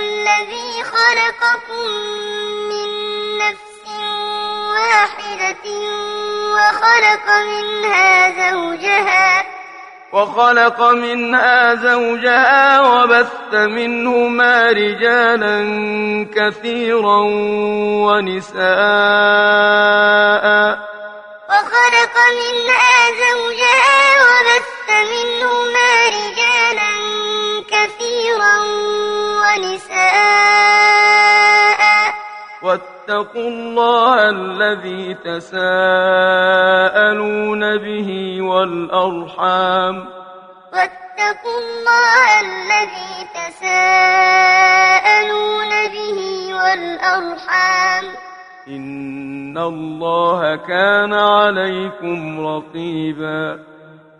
الذي خلقكم من نفس واحدة وخلق منها زوجها وخلق منها زوجها وبث منهما رجالا كثيرا ونساء. وخلق منها زوجها وبث منهما رجالا كثيرا ونساء. واتقوا الله الذي تساءلون به والأرحام. واتقوا الله الذي تساءلون به والأرحام. إن الله كان عليكم رقيبا.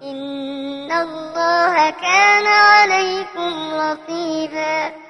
إن الله كان عليكم رقيبا.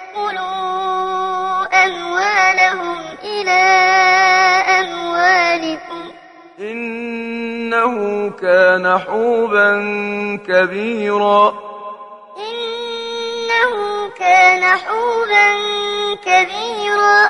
أموالهم إلى أموالكم إنه كان حوبا كبيرا. إنه كان حوبا كبيرا.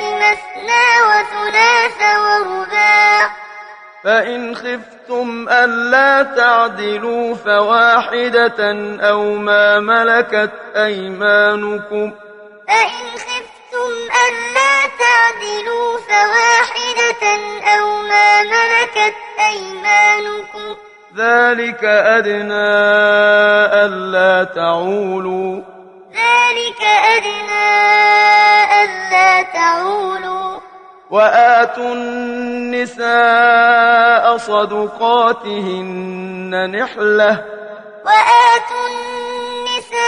مثنى وثلاث ورباع. فإن خفتم ألا تعدلوا فواحدة أو ما ملكت أيمانكم. فإن خفتم ألا تعدلوا فواحدة أو ما ملكت أيمانكم. ذلك أدنى ألا تعولوا. ذلك أدنى ألا تعولوا. وآتوا النساء صدقاتهن نحلة. وآتوا النساء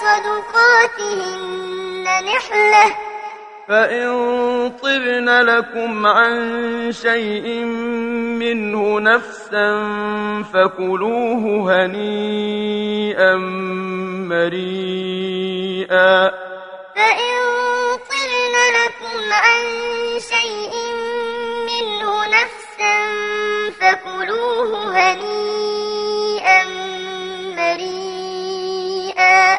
صدقاتهن نحلة. فإن طبن لكم عن شيء منه نفسا فكلوه هنيئا مريئا فإن طبن لكم عن شيء منه نفسا فكلوه هنيئا مريئا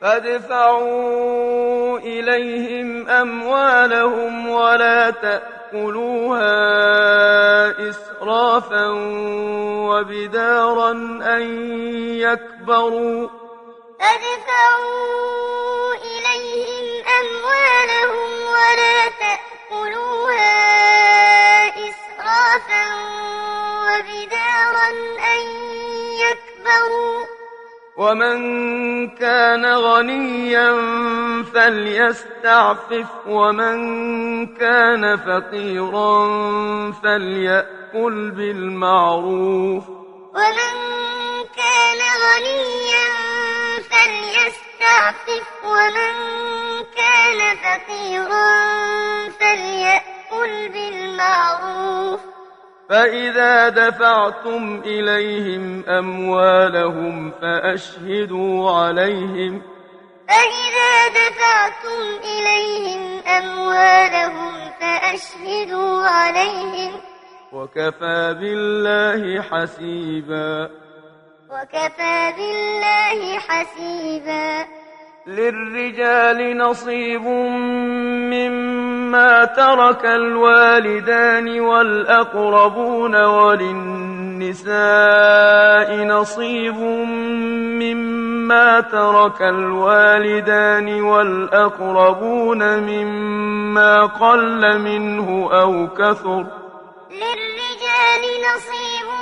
فادفعوا إليهم أموالهم. ولا تأكلوها إسرافا وبدارا أن يكبروا. فادفعوا إليهم أموالهم ولا تأكلوها إسرافا وبدارا أن يكبروا. ومن كان غنيا فليستعفف ومن كان فقيرا فليأكل بالمعروف. ومن كان غنيا فليستعفف ومن كان فقيرا فليأكل بالمعروف. فإذا دفعتم إليهم أموالهم فأشهدوا عليهم. فإذا دفعتم إليهم أموالهم فأشهدوا عليهم. وكفى بالله حسيبا. وكفى بالله حسيبا. للرجال نصيب مما ترك الوالدان والأقربون وللنساء نصيب مما ترك الوالدان والأقربون مما قل منه أو كثر. للرجال نصيب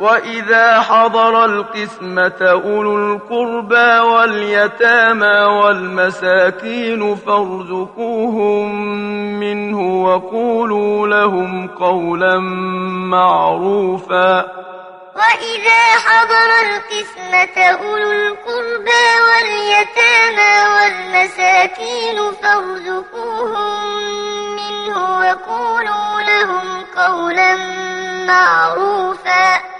وإذا حضر القسمة أولو القربى واليتامى والمساكين فارزقوهم منه وقولوا لهم قولا معروفا وإذا حضر القسمة أولو القربى واليتامى والمساكين فارزقوهم منه وقولوا لهم قولا معروفا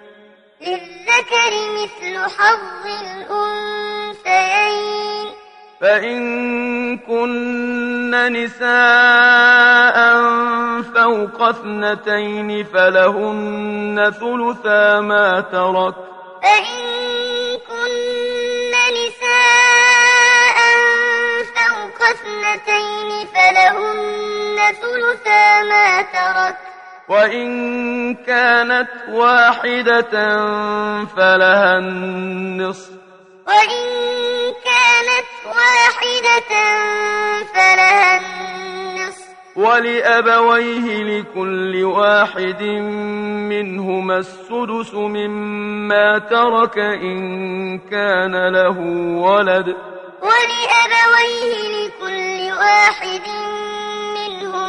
للذكر مثل حظ الأنثيين. فإن كن نساء فوق اثنتين فلهن ثلثا ما ترك. فإن كن نساء فوق اثنتين فلهن ثلثا ما ترك. وإن كانت واحدة فلها النصف. وإن كانت واحدة فلها النصف. ولأبويه لكل واحد منهما السدس مما ترك إن كان له ولد. ولأبويه لكل واحد منهما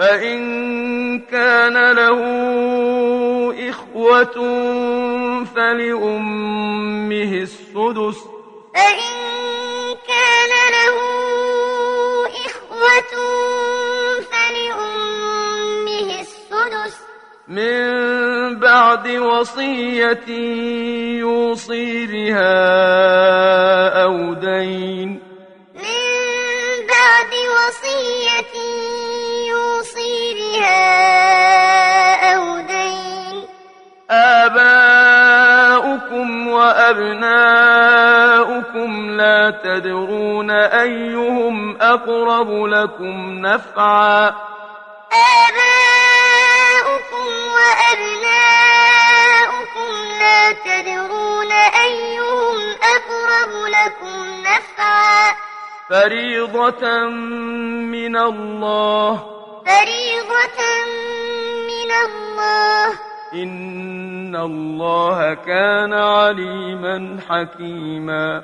فإن كان له إخوة فلأمه السدس. فإن كان له إخوة فلأمه السدس. من بعد وصية يوصي بها أو دين. من بعد وصية يوصي بها أو دين. آباؤكم وأبناؤكم لا تدرون أيهم أقرب لكم نفعا. آباؤكم وأبناؤكم لا تدرون أيهم أقرب لكم نفعا. فريضة من الله. فريضة من الله. إن الله كان عليما حكيما.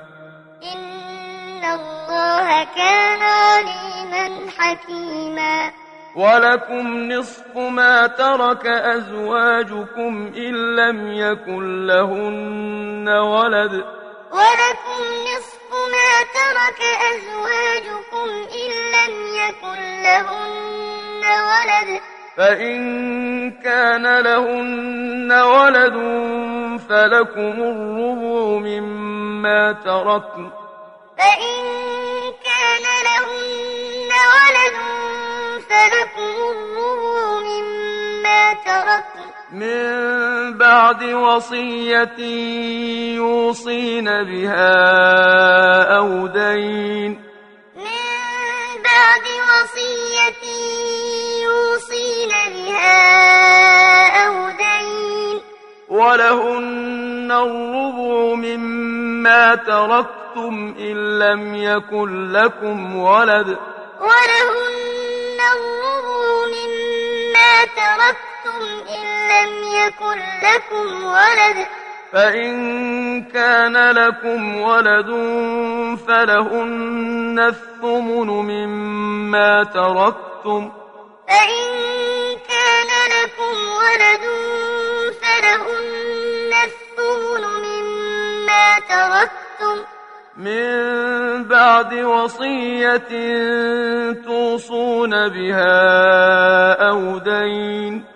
إن الله كان عليما حكيما. ولكم نصف ما ترك أزواجكم إن لم يكن لهن ولد. ولكم نصف ما ترك أزواجكم إن لم يكن لهن ولد. فإن كان لهن ولد فلكم الربع مما تركن. فإن كان لهن ولد فلكم الربع مما تركن. من بعد وصية يوصين بها أو دين. من بعد وصية يوصين بها أو دين. ولهن الربع مما تركتم إن لم يكن لكم ولد. ولهن الربع مما تركتم إن لم يكن لكم ولد. فإن كان لكم ولد فلهن الثمن مما تركتم. فإن كان لكم ولد فلهن الثمن مما تركتم. من بعد وصية توصون بها أو دين.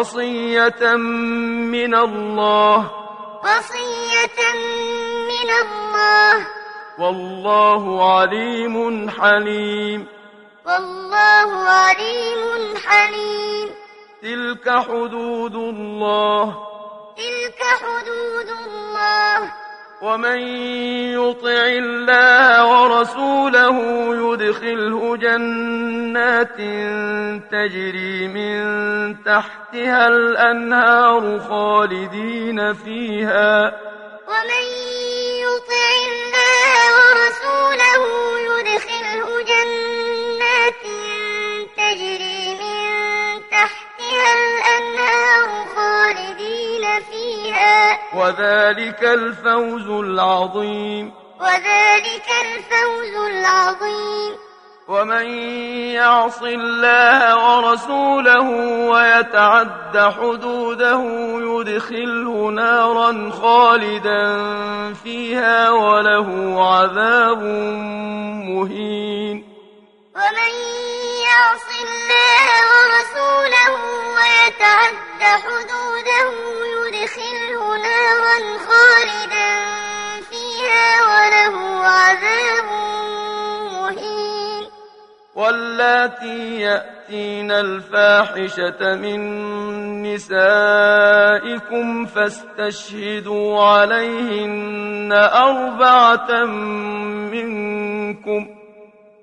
وصية من الله. وصية من الله. والله عليم حليم. والله عليم حليم. تلك حدود الله. تلك حدود الله. ومن يطع الله ورسوله يدخله جنات تجري من تحتها الأنهار خالدين فيها وذلك الفوز العظيم. وذلك الفوز العظيم. ومن يعص الله ورسوله ويتعد حدوده يدخله نارا خالدا فيها وله عذاب مهين. ومن يعص الله ورسوله ويتعد حدوده يدخله نارا خالدا فيها وله عذاب مهين. واللاتي يأتين الفاحشة من نسائكم فاستشهدوا عليهن أربعة منكم.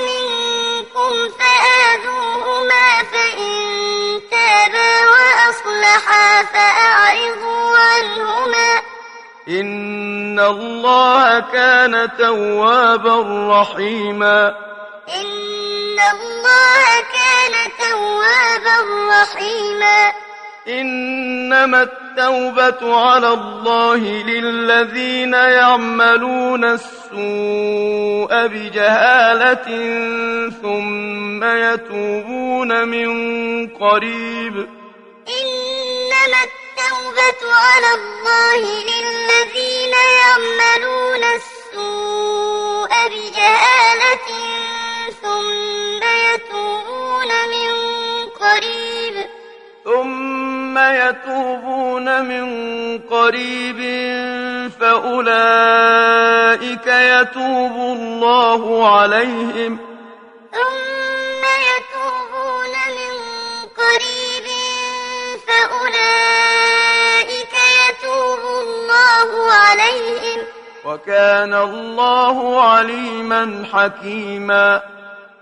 منكم فآذوهما فإن تابا وأصلحا فأعرضوا عنهما. إن الله كان توابا رحيما. إن الله كان توابا رحيما. إنما التوبة على الله للذين يعملون السوء بجهالة ثم يتوبون من قريب. إنما التوبة على الله للذين يعملون السوء بجهالة ثم يتوبون من قريب. ثم يتوبون من قريب فأولئك يتوب الله عليهم. ثم يتوبون من قريب فأولئك يتوب الله عليهم. وكان الله عليما حكيما.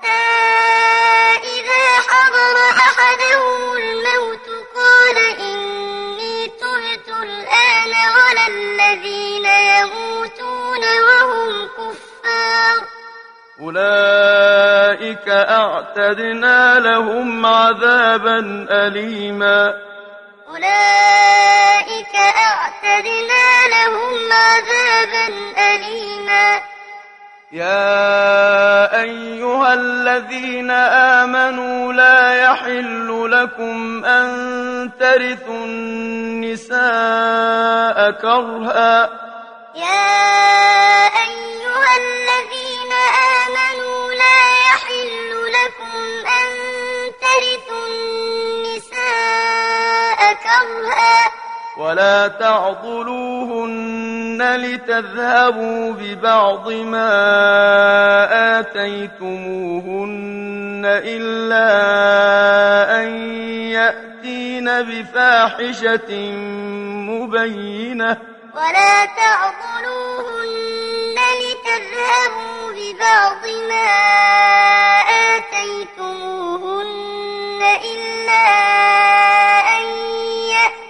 حتى إذا حضر أحدهم الموت قال إني تبت الآن ولا الذين يموتون وهم كفار. أولئك أعتدنا لهم عذابا أليما. أولئك أعتدنا لهم عذابا أليما. يا أيها الذين آمنوا لا يحل لكم أن ترثوا النساء كرها. يا أيها الذين آمنوا لا يحل لكم أن ترثوا النساء كرها. ولا تعضلوهن لتذهبوا ببعض ما آتيتموهن إلا أن يأتين بفاحشة مبينة. ولا تعضلوهن لتذهبوا ببعض ما آتيتموهن إلا أن يأتين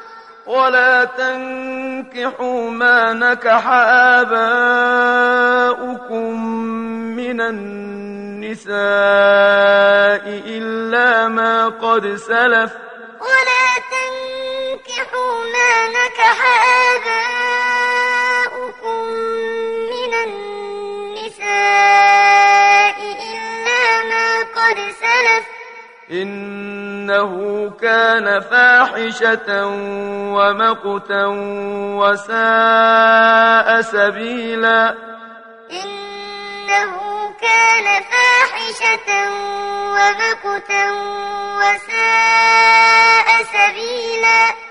ولا تنكحوا ما نكح آباؤكم من النساء إلا ما قد سلف. ولا تنكحوا ما نكح آباؤكم من النساء إلا ما قد سلف. إنه كان فاحشة ومقتا وساء سبيلا. إنه كان فاحشة ومقتا وساء سبيلا.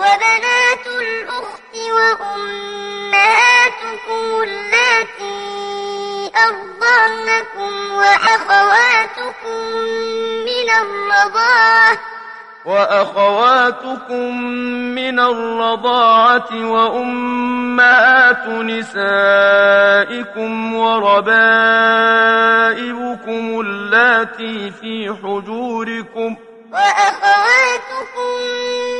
وبنات الأخت وأمهاتكم اللاتي أرضعنكم وأخواتكم من الرضاعة وأخواتكم من الرضاعة وأمهات نسائكم وربائبكم اللاتي في حجوركم وأخواتكم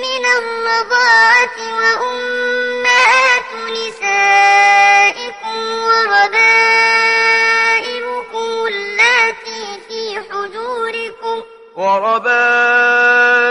من الرضاعة وأمهات نسائكم وربائبكم اللاتي في حجوركم وربائبكم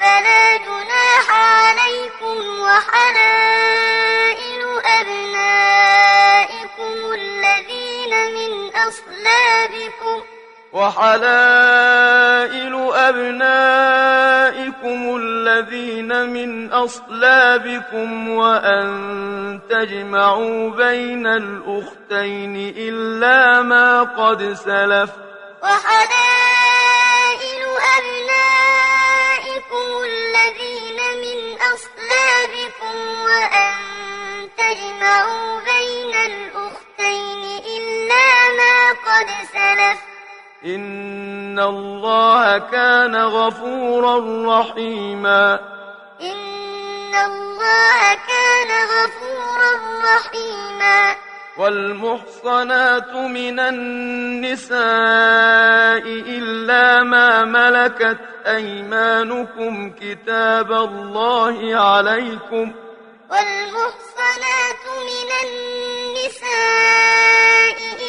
فلا جناح عليكم وحلائل أبنائكم الذين من أصلابكم وحلائل أبنائكم الذين من أصلابكم وأن تجمعوا بين الأختين إلا ما قد سلف وحلائل أبنائكم الذين من أصلابكم وأن تجمعوا بين الأختين إلا ما قد سلف. إن الله كان غفورا رحيما. إن الله كان غفورا رحيما. والمحصنات من النساء إلا ما ملكت أيمانكم كتاب الله عليكم والمحصنات من النساء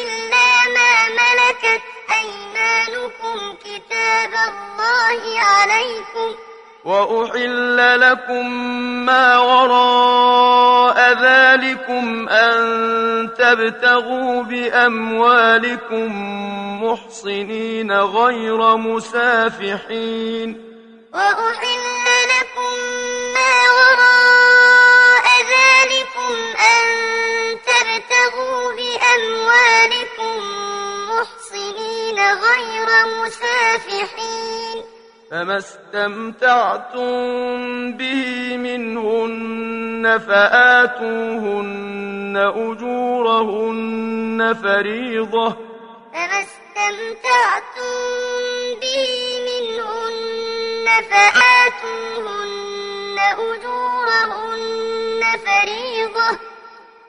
إلا ما ملكت أيمانكم كتاب الله عليكم وأحل لكم ما وراء ذلكم أن تبتغوا بأموالكم محصنين غير مسافحين. وأحل لكم ما وراء ذلكم أن تبتغوا بأموالكم محصنين غير مسافحين. فما استمتعتم به منهن فآتوهن أجورهن فريضة فما استمتعتم به منهن فآتوهن أجورهن فريضة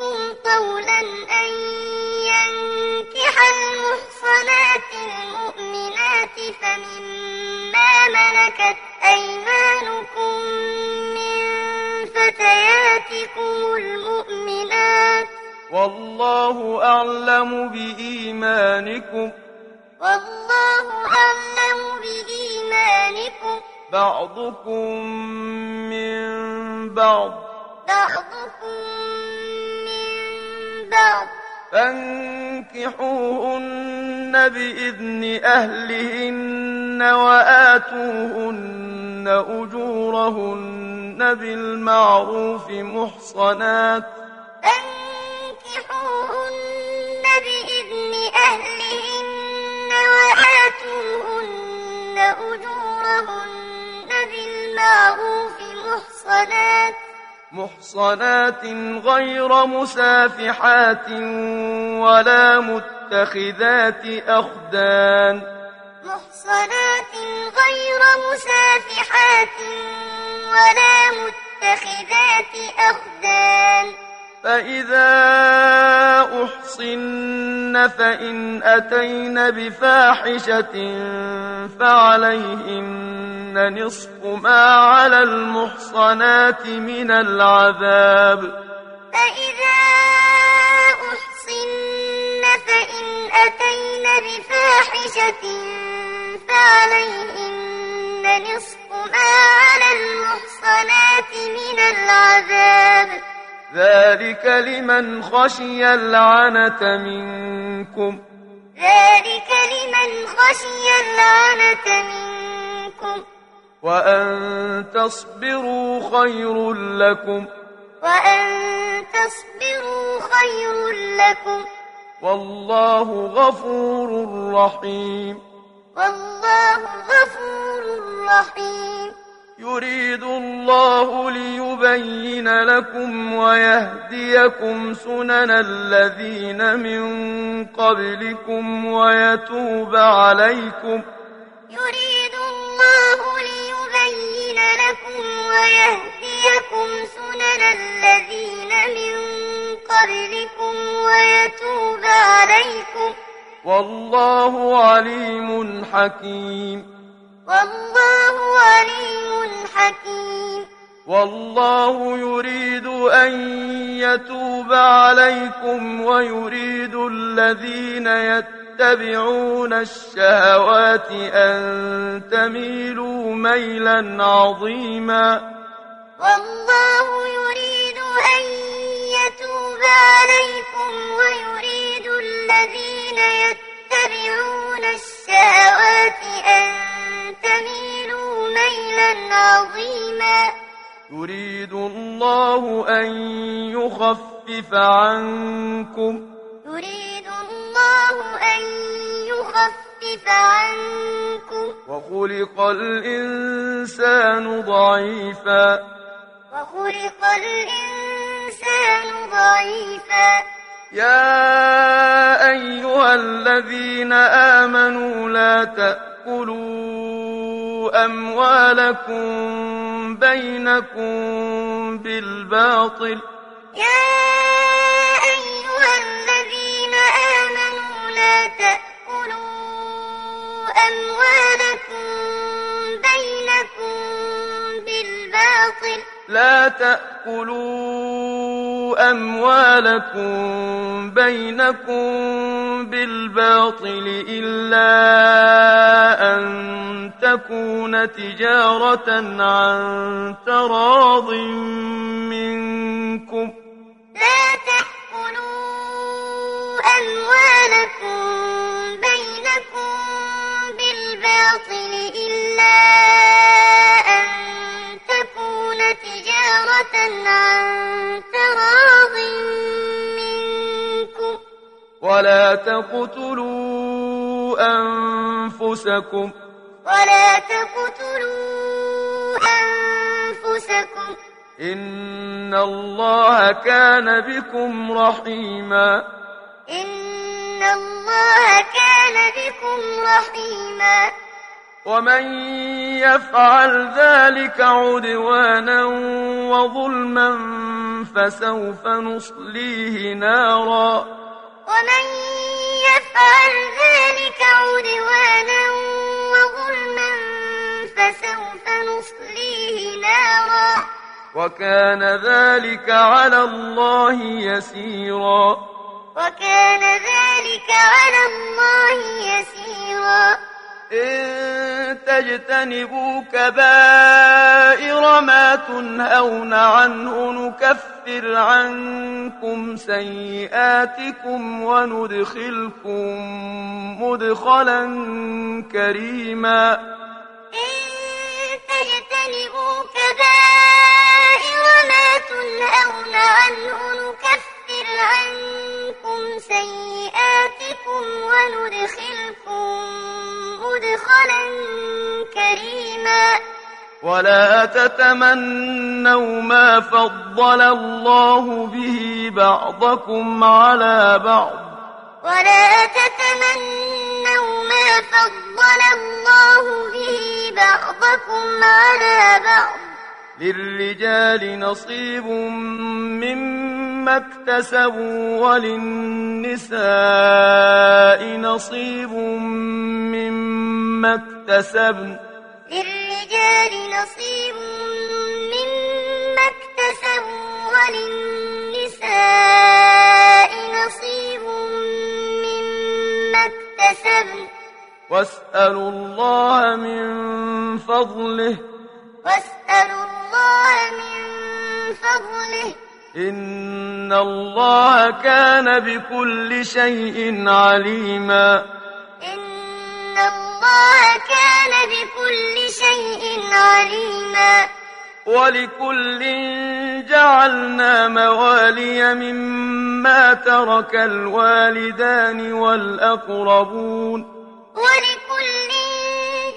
طولا أن ينكح المحصنات المؤمنات فمما ملكت أيمانكم من فتياتكم المؤمنات والله أعلم بإيمانكم. والله أعلم بإيمانكم. بعضكم من بعض. بعضكم من بعض فانكحوهن بإذن أهلهن وآتوهن أجورهن بالمعروف محصنات. فانكحوهن بإذن أهلهن وآتوهن أجورهن بالمعروف محصنات. محصنات غير مسافحات ولا متخذات أخدان محصنات غير مسافحات ولا متخذات أخدان فإذا أحصن فإن أتين بفاحشة فعليهن نصف ما على المحصنات من العذاب. فإذا أحصن فإن أتين بفاحشة فعليهن نصف ما على المحصنات من العذاب. ذلك لمن خشي العنة منكم. ذلك لمن خشي العنة منكم. وأن تصبروا خير لكم. وأن تصبروا خير لكم. والله غفور رحيم. والله غفور رحيم. يريد الله ليبين لكم ويهديكم سنن الذين من قبلكم ويتوب عليكم. يريد الله ليبين لكم ويهديكم سنن الذين من قبلكم ويتوب عليكم. والله عليم حكيم. والله عليم حكيم. والله يريد أن يتوب عليكم ويريد الذين يتبعون الشهوات أن تميلوا ميلا عظيما. والله يريد أن يتوب عليكم ويريد الذين يتبعون الشهوات أن تميلوا ميلا عظيما. يريد الله أن يخفف عنكم. يريد الله أن يخفف عنكم. وخلق الإنسان ضعيفا. وخلق الإنسان ضعيفا. يا أيها الذين آمنوا لا تأكلوا أموالكم بينكم بالباطل. يا أيها الذين آمنوا لا تأكلوا أموالكم بينكم بالباطل لا تأكلوا أموالكم بينكم بالباطل إلا أن تكون تجارة عن تراض منكم. لا تأكلوا أموالكم بينكم بالباطل إلا أن تكون تجارة عن تراض منكم. ولا تقتلوا أنفسكم. ولا تقتلوا أنفسكم. إن الله كان بكم رحيما. إن الله كان بكم رحيما. ومن يفعل ذلك عدوانا وظلما فسوف نصليه نارا. ومن يفعل ذلك عدوانا وظلما فسوف نصليه نارا. وكان ذلك على الله يسيرا. وكان ذلك على الله يسيرا. إن تجتنبوا كبائر ما تنهون عنه نكفر عنكم سيئاتكم وندخلكم مدخلا كريما. إن تجتنبوا كبائر ما تنهون عنه نكفر عنكم سيئاتكم وندخلكم مدخلا كريما. ولا تتمنوا ما فضل الله به بعضكم على بعض. ولا تتمنوا ما فضل الله به بعضكم على بعض. للرجال نصيب مما اكتسبوا وللنساء نصيب مما اكتسبن للرجال نصيب مما اكتسبوا وللنساء نصيب مما اكتسبن واسألوا الله من فضله واسألوا الله من فضله إن الله كان بكل شيء عليما إن الله كان بكل شيء عليما ولكل جعلنا موالي مما ترك الوالدان والأقربون ولكل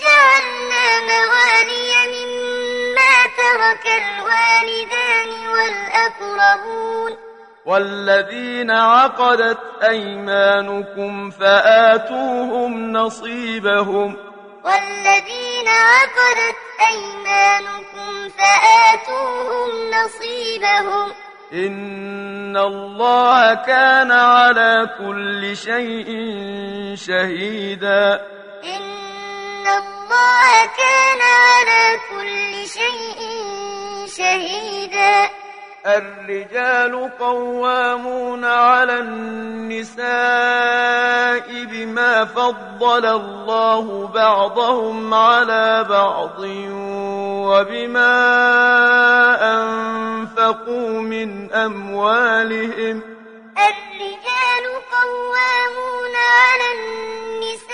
جعلنا موالي مما ترك الوالدان والأقربون والذين عقدت أيمانكم فآتوهم نصيبهم. والذين عقدت أيمانكم فآتوهم نصيبهم. إن الله كان على كل شيء شهيدا. إن الله كان على كل شيء شهيدا. الرجال قوامون على النساء بما فضل الله بعضهم على بعض وبما أنفقوا من أموالهم. الرجال قوامون على النساء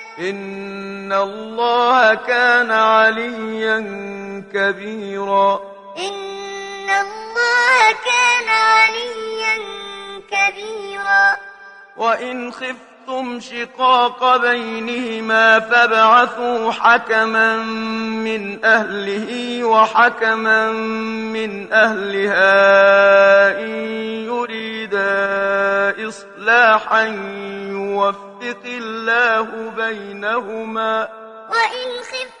إن الله كان عليا كبيرا إن الله كان عليا كبيرا وإن خفتم شقاق بينهما فابعثوا حكما من أهله وحكما من أهلها إن يريدا إصلاحا يوفق الله بينهما وإن خفتم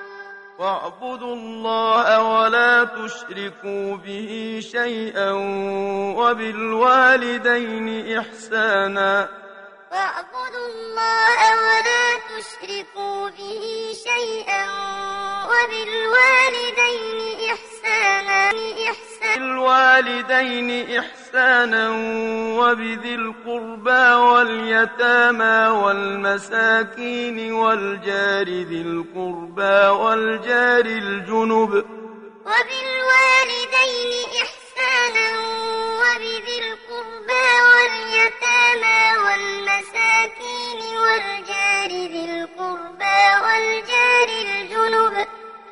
واعبدوا الله ولا تشركوا به شيئا وبالوالدين إحسانا. واعبدوا الله ولا تشركوا به شيئا وبالوالدين إحسانا. إحسانا بالوالدين إحسانا. وبذي القربى واليتامى والمساكين والجار ذي القربى والجار الجنب وبالوالدين إحسانا وبذي القربى واليتامى والمساكين والجار ذي القربى والجار الجنب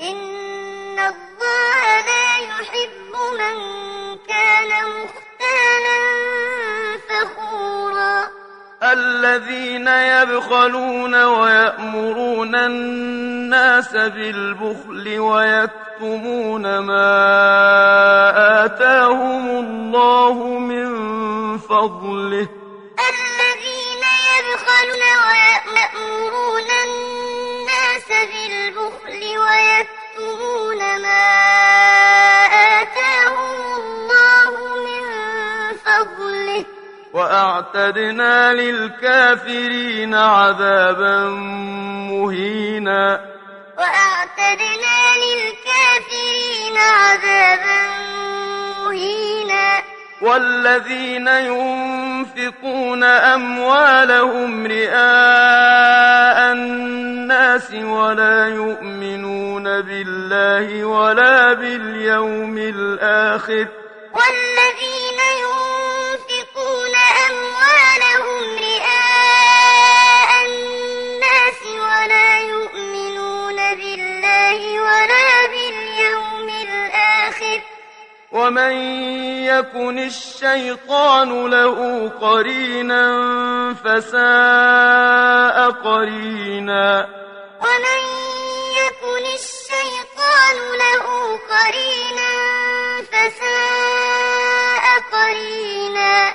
إن الله لا يحب من كان مختالا فخورا. الذين يبخلون ويأمرون الناس بالبخل ويكتمون ما آتاهم الله من فضله. الذين يبخلون ويأمرون ويكتمون ما آتاهم الله من فضله. وأعتدنا للكافرين عذابا مهينا. وأعتدنا للكافرين عذابا مهينا. والذين ينفقون أموالهم رئاء الناس ولا يؤمنون بالله ولا باليوم الآخر. والذين ينفقون أموالهم رئاء الناس ولا يؤمنون بالله ولا ومن يكن الشيطان له قرينا فساء قرينا ومن يكن الشيطان له قرينا فساء قرينا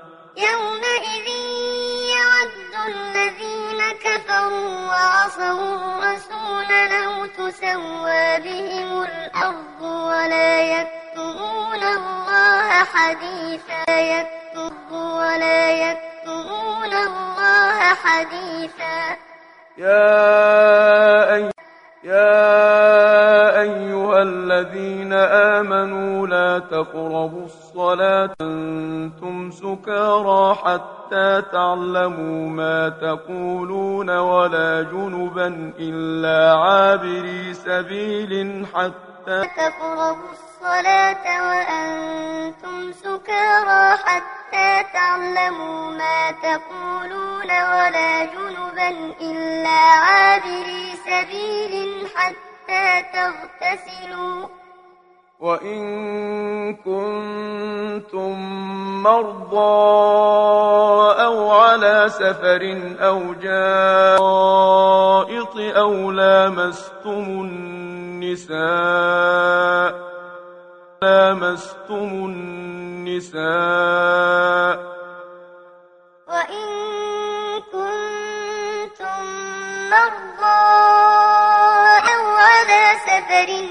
يومئذ يود الذين كفروا وعصوا الرسول لو تسوى بهم الأرض ولا يكتمون الله حديثا يكتب ولا يكتمون الله حديثا. يا أي يا أيها الذين حتى تعلموا ما تقولون ولا جنبا إلا عابري سبيل حتى تقربوا الصلاة وأنتم سكارى حتى تعلموا ما تقولون ولا جنبا إلا عابري سبيل حتى تغتسلوا. وإن كنتم مرضى أو على سفر أو جائط أو لامستم النساء لامستم النساء وإن كنتم مرضى أو على سفر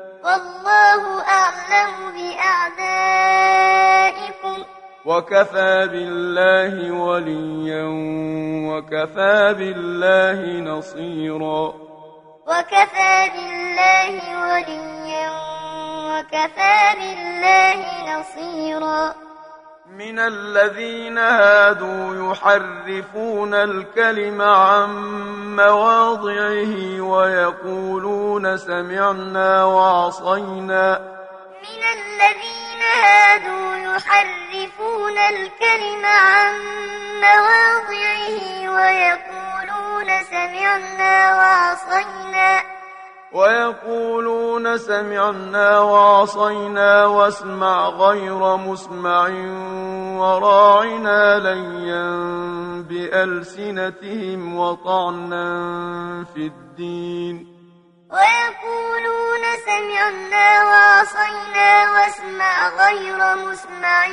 والله أعلم بأعدائكم. وكفى بالله وليا وكفى بالله نصيرا. وكفى بالله وليا وكفى بالله نصيرا. من الذين هادوا يحرفون الكلم عن مواضعه ويقولون سمعنا وعصينا. من الذين هادوا يحرفون الكلم عن مواضعه ويقولون سمعنا وعصينا. ويقولون سمعنا وعصينا واسمع غير مسمع وراعنا ليا بألسنتهم وطعنا في الدين. ويقولون سمعنا وعصينا واسمع غير مسمع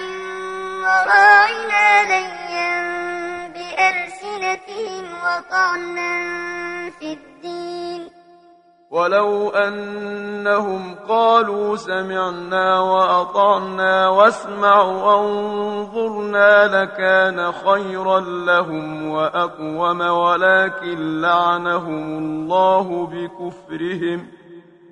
وراعنا ليا بألسنتهم وطعنا في الدين. ولو أنهم قالوا سمعنا وأطعنا واسمع وانظرنا لكان خيرا لهم وأقوم ولكن لعنهم الله بكفرهم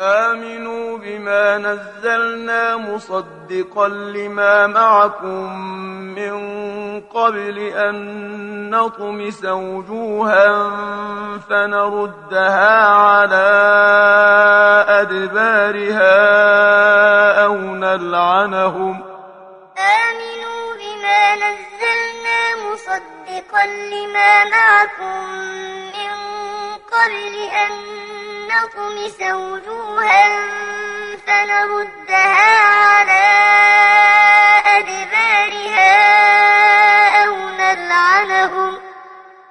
آمنوا بما نزلنا مصدقا لما معكم من قبل أن نطمس وجوها فنردها على أدبارها أو نلعنهم آمنوا بما نزلنا مصدقا لما معكم من قبل أن نطمس وجوها فنردها على أدبارها أو نلعنهم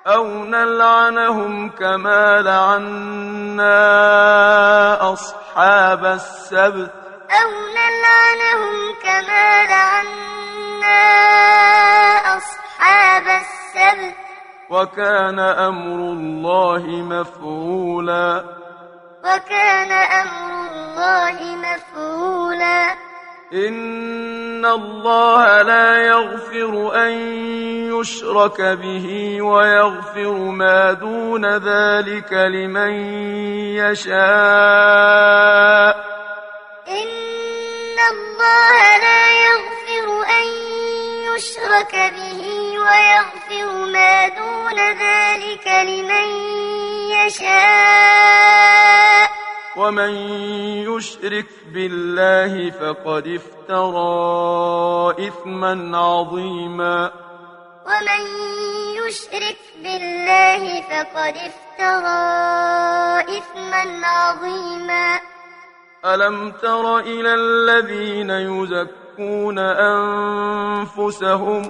أو نلعنهم كما لعنا أصحاب السبت. أو نلعنهم كما لعنا أصحاب السبت. وكان أمر الله مفعولا. وكان أمر الله مفعولا. إن الله لا يغفر أن يشرك به ويغفر ما دون ذلك لمن يشاء. إن الله لا يغفر أن يشرك به ويغفر ما دون ذلك لمن يشاء. ومن يشرك بالله فقد افترى إثما عظيما. ومن يشرك بالله فقد افترى إثما عظيما. ألم تر إلى الذين يزكون أنفسهم؟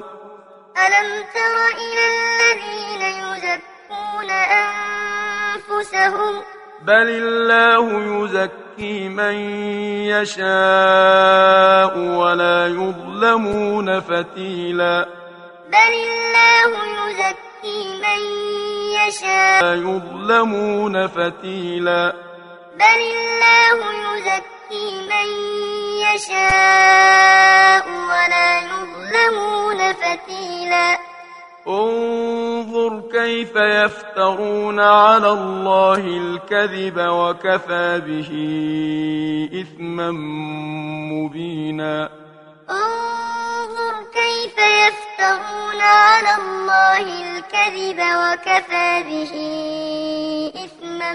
ألم تر إلى الذين يزكون أنفسهم؟ بل الله يزكي من يشاء ولا يظلمون فتيلا. بل الله يزكي من يشاء. لا يظلمون فتيلا. بل الله يزكي من يشاء ولا يظلمون فتيلا. انظر كيف يفترون على الله الكذب وكفى به إثما مبينا. انظر كيف يفترون على الله الكذب وكفى به إثما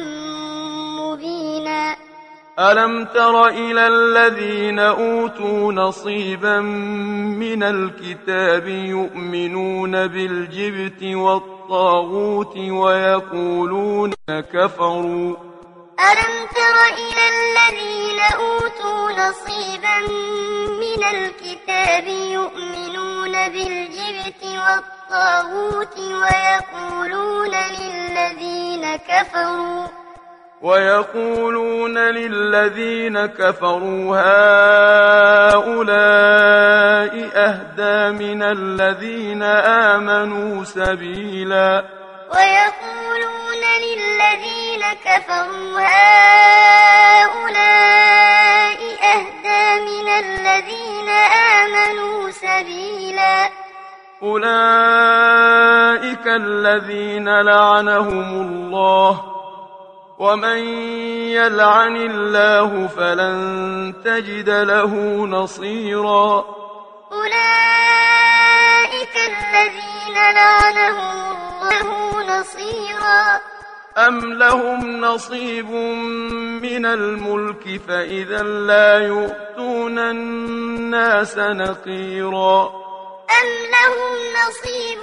مبينا. ألم تر إلى الذين أوتوا نصيبا من الكتاب يؤمنون بالجبت والطاغوت ويقولون كفروا؟ ألم تر إلى الذين أوتوا نصيبا من الكتاب يؤمنون بالجبت والطاغوت ويقولون للذين كفروا؟ ويقولون للذين كفروا هؤلاء أهدى من الذين آمنوا سبيلا. ويقولون للذين كفروا هؤلاء أهدى من الذين آمنوا سبيلا. أولئك الذين لعنهم الله ومن يلعن الله فلن تجد له نصيرا أولئك الذين لعنهم الله نصيرا أم لهم نصيب من الملك فإذا لا يؤتون الناس نقيرا أم لهم نصيب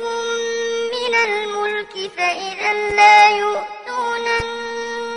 من الملك فإذا لا يؤتون الناس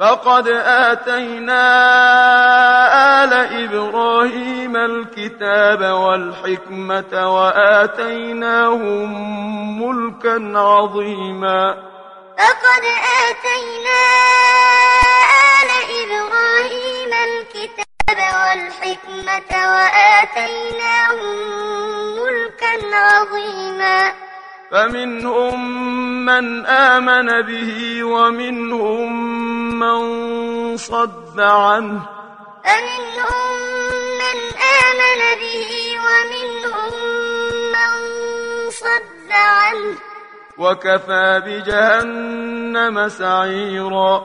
فقد آتينا آل إبراهيم الكتاب والحكمة وآتيناهم ملكا عظيما. فقد آتينا آل إبراهيم الكتاب والحكمة وآتيناهم ملكا عظيما. فمنهم من آمن به ومنهم من صد عنه. فمنهم من آمن به ومنهم من صد عنه. وكفى بجهنم سعيرا.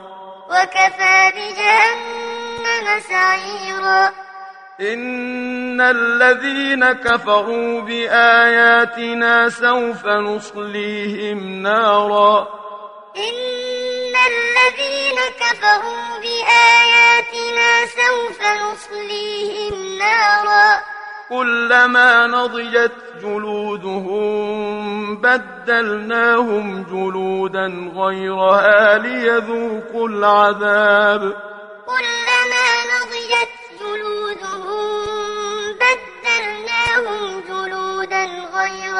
وكفى بجهنم سعيرا. إن الذين كفروا بآياتنا سوف نصليهم نارا. إن الذين كفروا بآياتنا سوف نصليهم نارا. كلما نضجت جلودهم بدلناهم جلودا غيرها ليذوقوا العذاب. كلما نضجت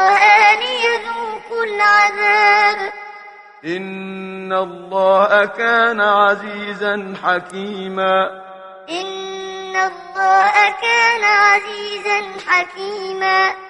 غيرها ليذوقوا العذاب. إن الله كان عزيزا حكيما. إن الله كان عزيزا حكيما.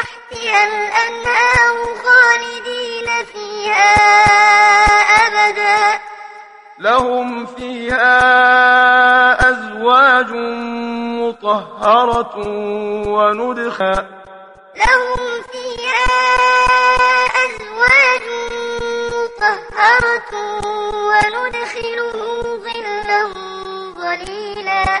تحتها الأنهار خالدين فيها أبدا. لهم فيها أزواج مطهرة وندخل لهم فيها أزواج مطهرة وندخلهم ظلا ظليلا.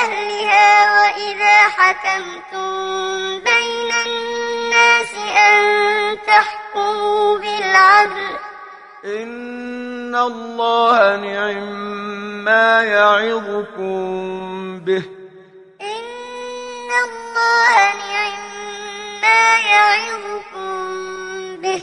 أهلها وإذا حكمتم بين الناس أن تحكموا بالعدل. إن الله نعم ما يعظكم به. إن الله نعم ما يعظكم به.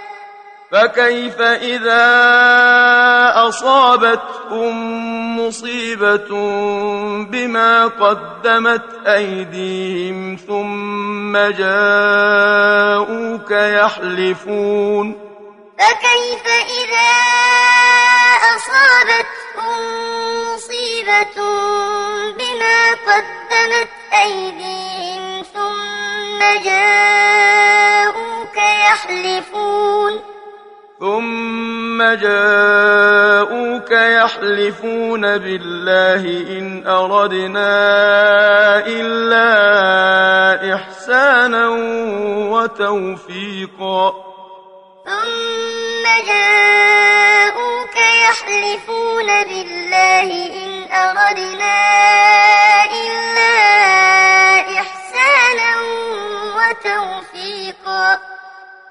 فكيف إذا أصابتهم مصيبة بما قدمت أيديهم ثم جاءوك يحلفون فكيف إذا أصابتهم مصيبة بما قدمت أيديهم ثم جاءوك يحلفون ثم جاءوك يحلفون بالله إن أردنا إلا إحسانا وتوفيقا. ثم جاءوك يحلفون بالله إن أردنا إلا إحسانا وتوفيقا.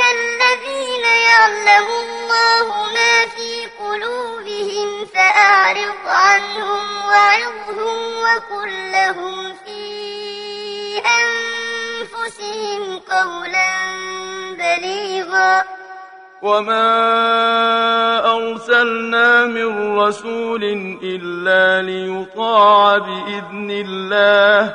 الذين يعلم الله ما في قلوبهم فأعرض عنهم وعظهم وقل لهم في أنفسهم قولا بليغا. وما أرسلنا من رسول إلا ليطاع بإذن الله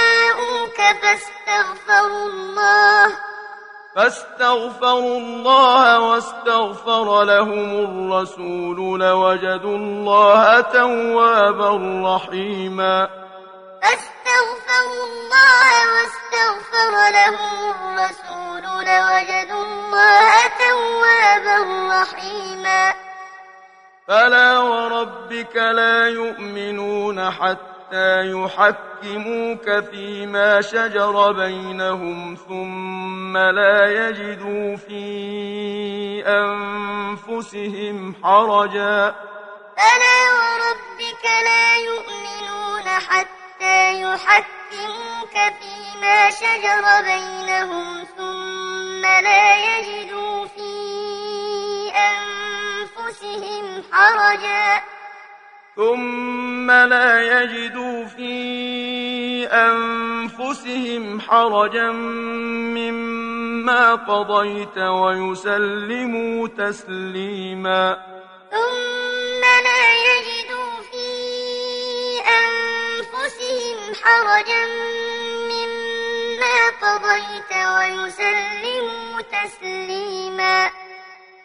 فاستغفروا الله. فاستغفروا الله واستغفر لهم الرسول لوجدوا الله توابا رحيما. فاستغفروا الله واستغفر لهم الرسول لوجدوا الله توابا رحيما. فلا وربك لا يؤمنون حتى يحكموك فيما شجر بينهم ثم لا يجدوا في أنفسهم حرجا. فلا وربك لا يؤمنون حتى يحكموك فيما شجر بينهم ثم لا يجدوا في أنفسهم حرجا. ثم لا يجدوا في أنفسهم حرجا مما قضيت ويسلموا تسليما. ثم لا يجدوا في أنفسهم حرجا مما قضيت ويسلموا تسليما.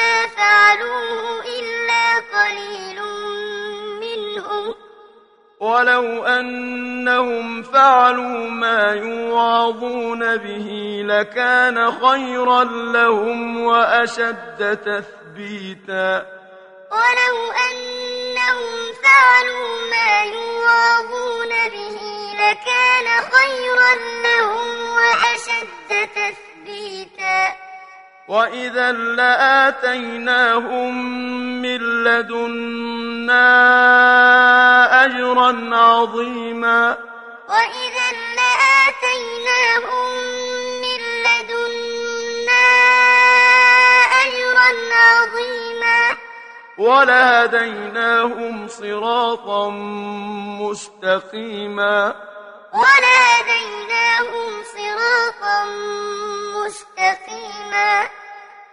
ما فعلوه إلا قليل منهم. ولو أنهم فعلوا ما يوعظون به لكان خيرا لهم وأشد تثبيتا. ولو أنهم فعلوا ما يوعظون به لكان خيرا لهم وأشد تثبيتا. وإذا لآتيناهم من لدنا أجرا عظيما وإذا لآتيناهم من لدنا أجرا عظيما ولهديناهم صراطا مستقيما ولهديناهم صراطا مستقيما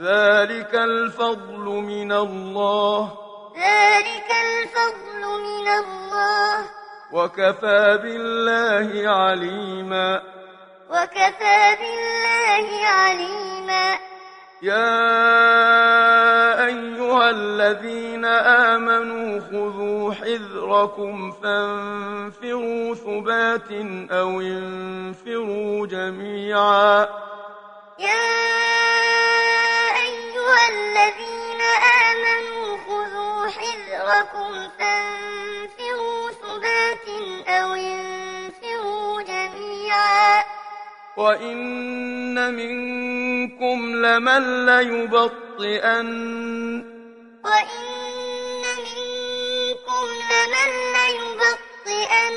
ذلك الفضل من الله. ذلك الفضل من الله. وكفى بالله عليما. وكفى بالله عليما. يا أيها الذين آمنوا خذوا حذركم فانفروا ثبات أو انفروا جميعا. يا أيها الذين آمنوا خذوا حذركم فانفروا ثبات أو انفروا جميعا. وإن منكم لمن ليبطئن وإن منكم لمن ليبطئن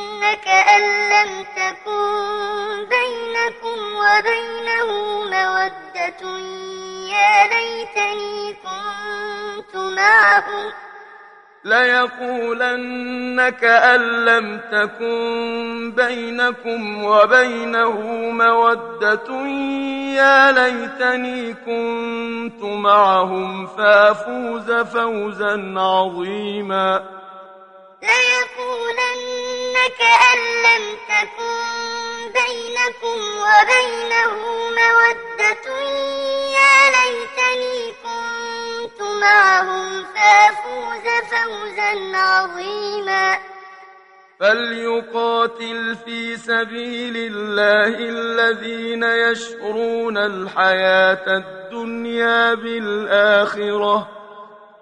كأن لم تكن بينكم وبينه مودة. يا ليتني كنت معهم ليقولن كأن لم تكن بينكم وبينه مودة. يا ليتني كنت معهم فأفوز فوزا عظيما. ليقولن كأن لم تكن بينكم وبينه مودة يا ليتني كنت معهم فأفوز فوزا عظيما. فليقاتل في سبيل الله الذين يشرون الحياة الدنيا بالآخرة.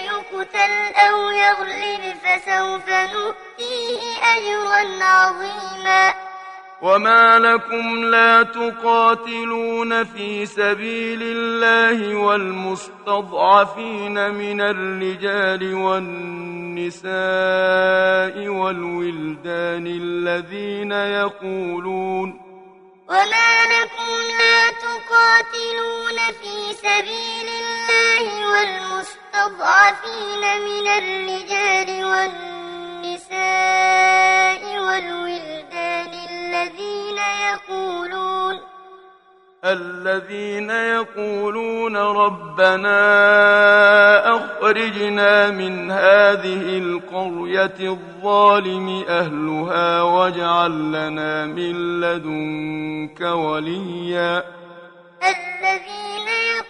فيقتل أو يغلب فسوف نؤتيه أجرا عظيما. وما لكم لا تقاتلون في سبيل الله والمستضعفين من الرجال والنساء والولدان الذين يقولون وما لكم لا تقاتلون في سبيل الله والمستضعفين المستضعفين من الرجال والنساء والولدان الذين يقولون الذين يقولون ربنا أخرجنا من هذه القرية الظالم أهلها واجعل لنا من لدنك وليا. الذين يقولون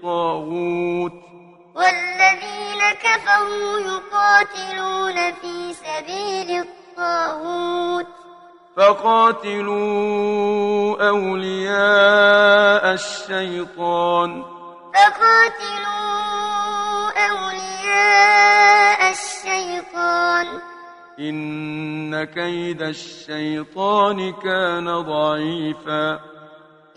الطاغوت. والذين كفروا يقاتلون في سبيل الطاغوت. فقاتلوا أولياء الشيطان. فقاتلوا أولياء الشيطان. إن كيد الشيطان كان ضعيفا.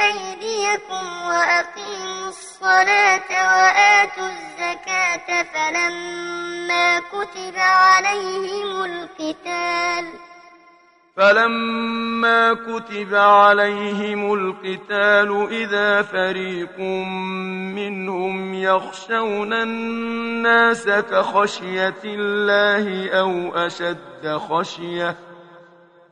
أيديكم وأقيموا الصلاة وآتوا الزكاة فلما كتب عليهم القتال فلما كتب عليهم القتال إذا فريق منهم يخشون الناس كخشية الله أو أشد خشية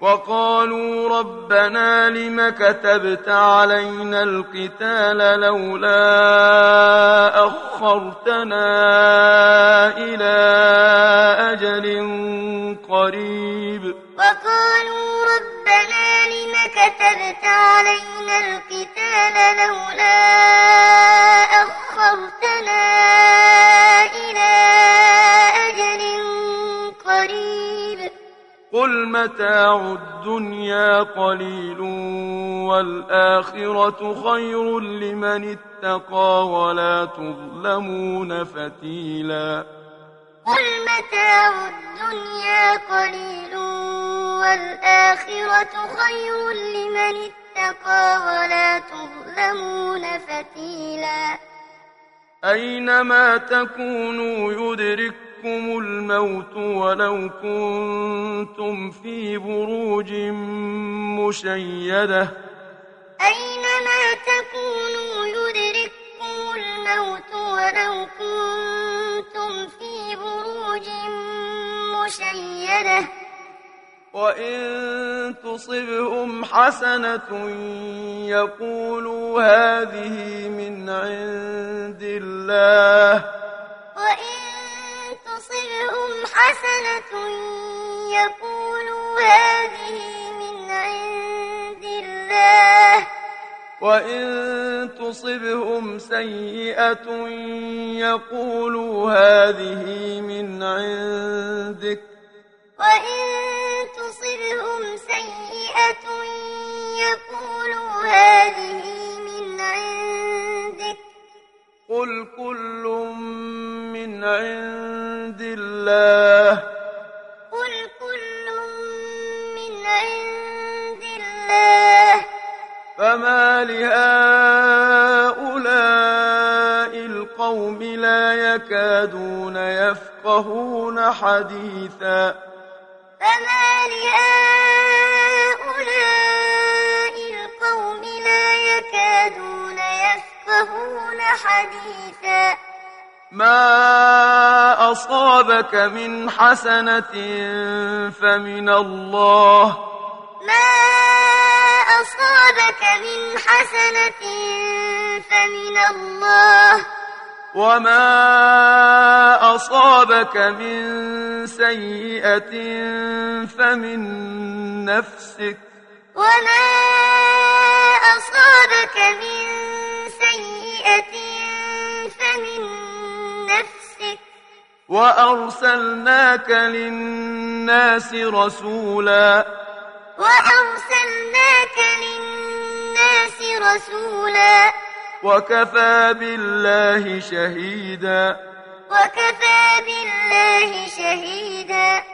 وقالوا ربنا لم كتبت علينا القتال لولا أخرتنا إلى أجل قريب. وقالوا ربنا لم كتبت علينا القتال لولا أخرتنا إلى أجل قريب. قل متاع الدنيا قليل والآخرة خير لمن اتقى ولا تظلمون فتيلا قل متاع الدنيا قليل والآخرة خير لمن اتقى ولا تظلمون فتيلا أينما تكونوا يدرككم الموت ولو كنتم في بروج مشيدة. أينما تكونوا يدرككم الموت ولو كنتم في بروج مشيدة. وإن تصبهم حسنة يقولوا هذه من عند الله. حسنة يقولوا هذه من عند الله. وإن تصبهم سيئة يقولوا هذه من عندك. وإن تصبهم سيئة يقولوا هذه من عندك. قل كل من عند الله قل كل من عند الله فما لهؤلاء القوم لا يكادون يفقهون حديثا فما لهؤلاء القوم لا يكادون يفقهون حديثا. ما أصابك من حسنة فمن الله. ما أصابك من حسنة فمن الله. وما أصابك من سيئة فمن نفسك. وما أصابك من سيئة فمن نفسك وأرسلناك للناس رسولا وأرسلناك للناس رسولا وكفى بالله شهيدا وكفى بالله شهيدا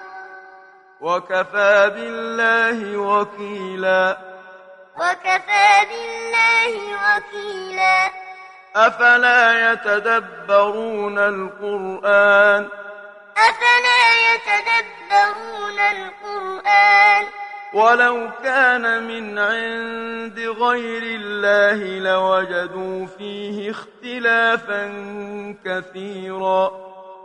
وكفى بالله وكيلا. وكفى بالله وكيلا. أفلا يتدبرون القرآن؟ أفلا يتدبرون القرآن؟ ولو كان من عند غير الله لوجدوا فيه اختلافا كثيرا.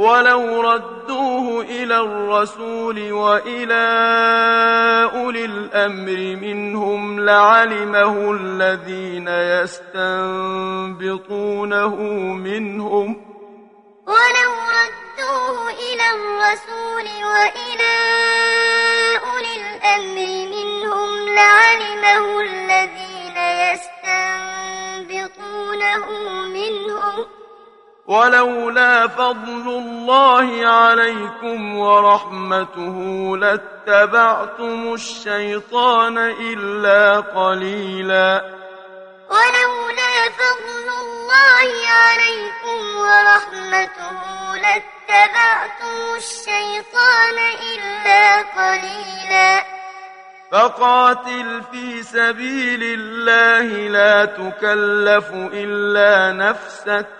ولو ردوه إلى الرسول وإلى أولي الأمر منهم لعلمه الذين يستنبطونه منهم ولو ردوه إلى الرسول وإلى أولي الأمر منهم لعلمه الذين يستنبطونه منهم ولولا فضل الله عليكم ورحمته لاتبعتم الشيطان إلا قليلا. ولولا فضل الله عليكم ورحمته لاتبعتم الشيطان إلا قليلا. فقاتل في سبيل الله لا تكلف إلا نفسك.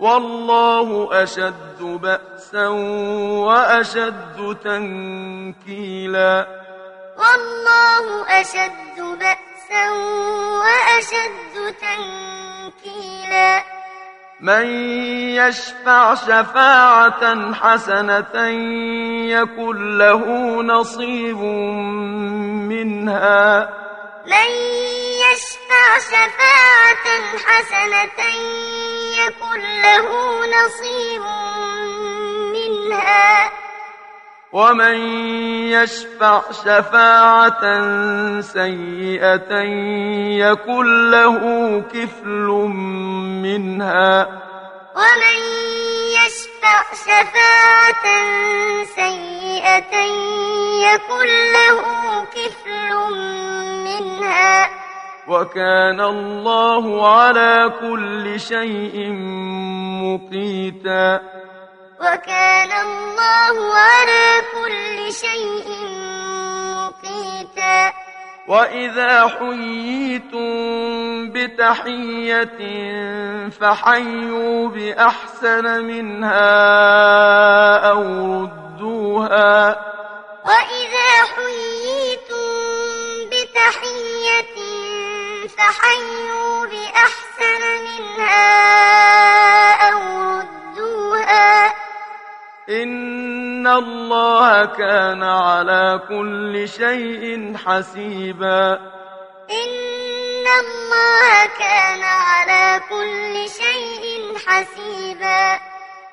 والله أشد بأسا وأشد تنكيلا. والله أشد بأسا وأشد وكيلا من يشفع شفاعة حسنة يكن له نصيب منها. من يشفع شفاعة حسنة يكن له نصيب منها. ومن يشفع شفاعة سيئة يكن له كفل منها. ومن يشفع شفاعة سيئة يكن له كفل منها. وكان الله على كل شيء مقيتا. وكان الله على كل شيء مقيتا. وإذا حييتم بتحية فحيوا بأحسن منها أو ردوها. وإذا حييتم بتحية فحيوا بأحسن منها أو ردوها. إن الله كان على كل شيء حسيبا. إن الله كان على كل شيء حسيبا.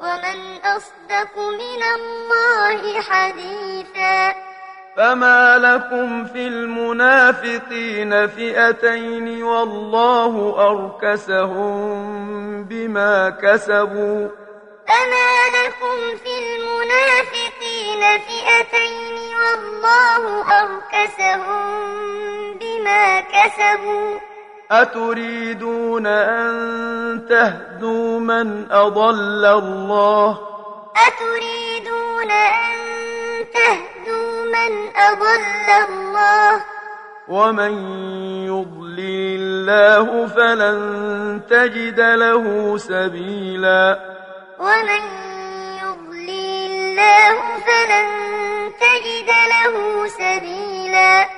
ومن أصدق من الله حديثا. فما لكم في المنافقين فئتين والله أركسهم بما كسبوا. فما لكم في المنافقين فئتين والله أركسهم بما كسبوا. أتريدون أن تهدوا من أضل الله؟ أتريدون أن تهدوا من أضل الله؟ ومن يضلل الله فلن تجد له سبيلا. ومن يضلل الله فلن تجد له سبيلا.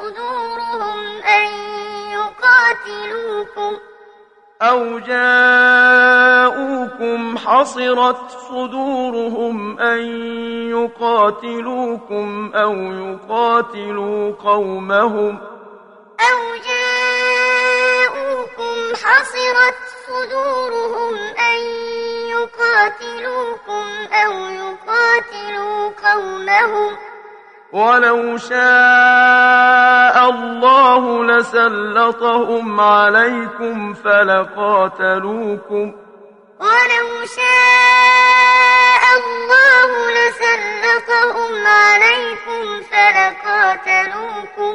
صدورهم أن يقاتلوكم. أو جاءوكم حصرت صدورهم أن يقاتلوكم أو يقاتلوا قومهم. أو جاءوكم حصرت صدورهم أن يقاتلوكم أو يقاتلوا قومهم. ولو شاء الله لسلطهم عليكم فلقاتلوكم. ولو شاء الله لسلطهم عليكم فلقاتلوكم.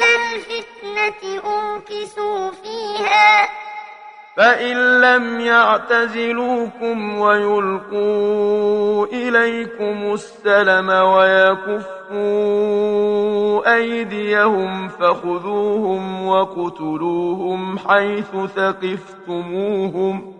إلى الفتنة أركسوا فيها فإن لم يعتزلوكم ويلقوا إليكم السلم ويكفوا أيديهم فخذوهم وقتلوهم حيث ثقفتموهم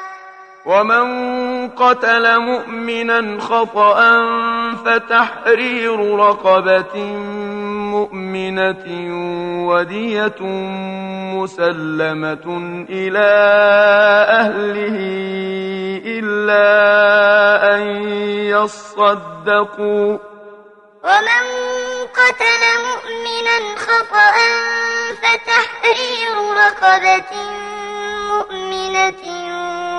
ومن قتل مؤمنا خطأ فتحرير رقبة مؤمنة ودية مسلمة إلى أهله إلا أن يصدقوا ومن قتل مؤمنا خطأ فتحرير رقبة مؤمنة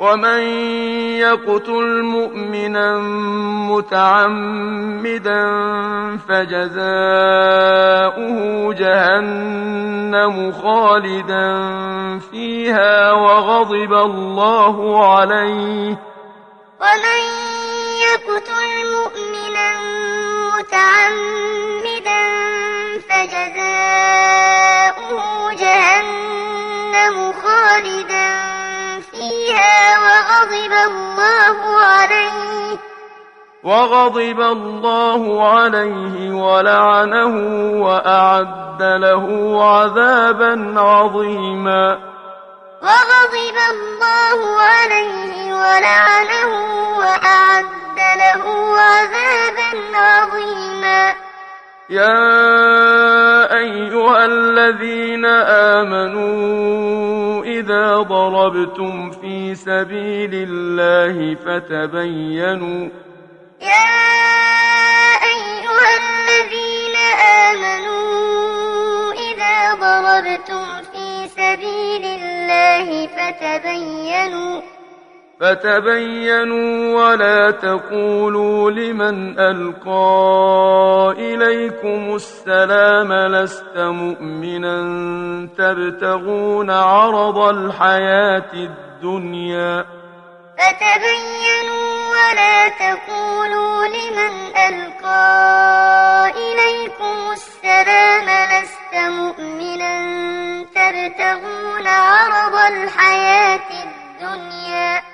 ومن يقتل مؤمنا متعمدا فجزاؤه جهنم خالدا فيها وغضب الله عليه. ومن يقتل مؤمنا متعمدا فجزاؤه جهنم خالدا فيها وغضب الله عليه. وغضب الله عليه ولعنه وأعد له عذابا عظيما. وغضب الله عليه ولعنه وأعد له عذابا عظيما. يا أيها الذين آمنوا إذا ضربتم في سبيل الله فتبينوا يا أيها الذين آمنوا إذا ضربتم في سبيل الله فتبينوا فتبينوا ولا تقولوا لمن ألقى إليكم السلام لست مؤمنا تبتغون عرض الحياة الدنيا فتبينوا ولا تقولوا لمن ألقى إليكم السلام لست مؤمنا تبتغون عرض الحياة الدنيا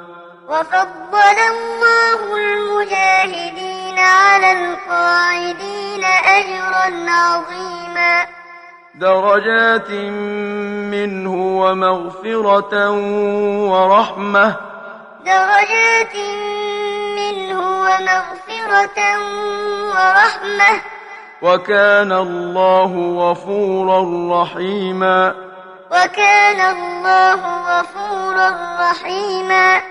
وفضل الله المجاهدين على القاعدين أجرا عظيما. درجات منه ومغفرة ورحمة. درجات منه ومغفرة ورحمة. وكان الله غفورا رحيما. وكان الله غفورا رحيما.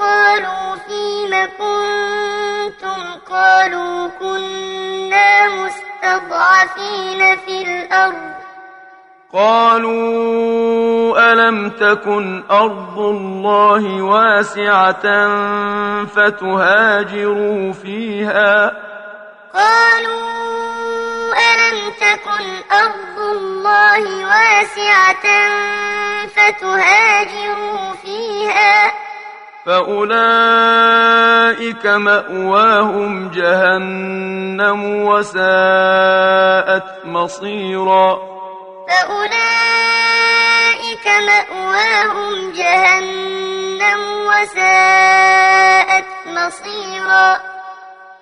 قالوا فيم كنتم؟ قالوا كنا مستضعفين في الأرض. قالوا ألم تكن أرض الله واسعة فتهاجروا فيها؟ قالوا ألم تكن أرض الله واسعة فتهاجروا فيها؟ فأولئك مأواهم جهنم وساءت مصيراً فأولئك مأواهم جهنم وساءت مصيرا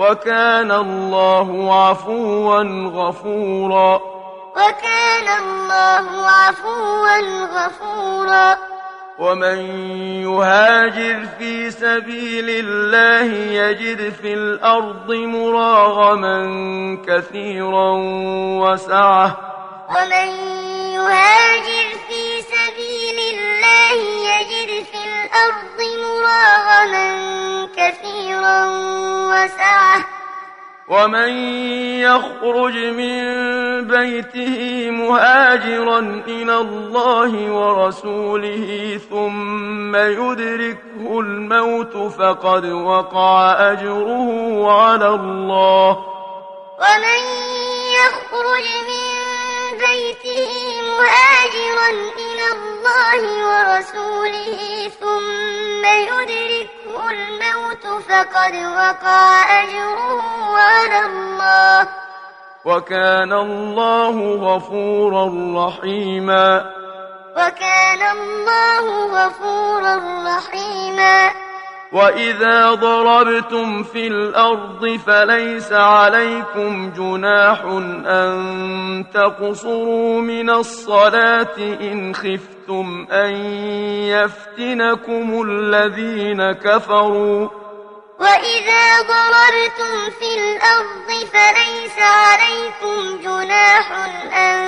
وكان الله عفوا غفورا. وكان الله عفوا غفورا. ومن يهاجر في سبيل الله يجد في الأرض مراغما كثيرا وسعة. ومن يهاجر في سبيل الله يجد في الأرض مراغما كثيرا وسعة. ومن يخرج من بيته مهاجرا إلى الله ورسوله ثم يدركه الموت فقد وقع أجره على الله. ومن يخرج من بيته مهاجرا إلى الله ورسوله ثم يدركه الموت فقد وقع أجره على الله. وكان الله غفورا رحيما. وكان الله غفورا رحيما. وإذا ضربتم في الأرض فليس عليكم جناح أن تقصروا من الصلاة إن خفتم أن يفتنكم الذين كفروا وإذا ضربتم في الأرض فليس عليكم جناح أن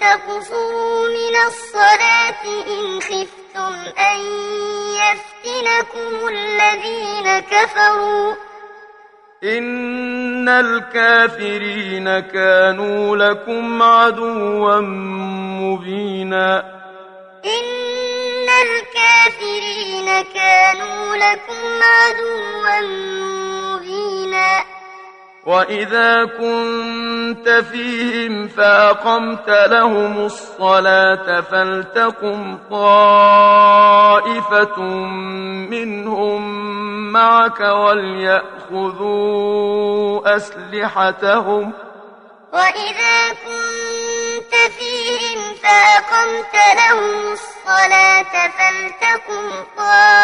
تقصروا من الصلاة إن خفتم أن يفتنكم الذين كفروا؟ إن الكافرين كانوا لكم عدوا مبينا إن الكافرين كانوا لكم عدوا مبينا وإذا كنت فيهم فأقمت لهم الصلاة فلتقم طائفة منهم معك وليأخذوا أسلحتهم وإذا كنت فيهم فأقمت لهم الصلاة فلتقم طائفة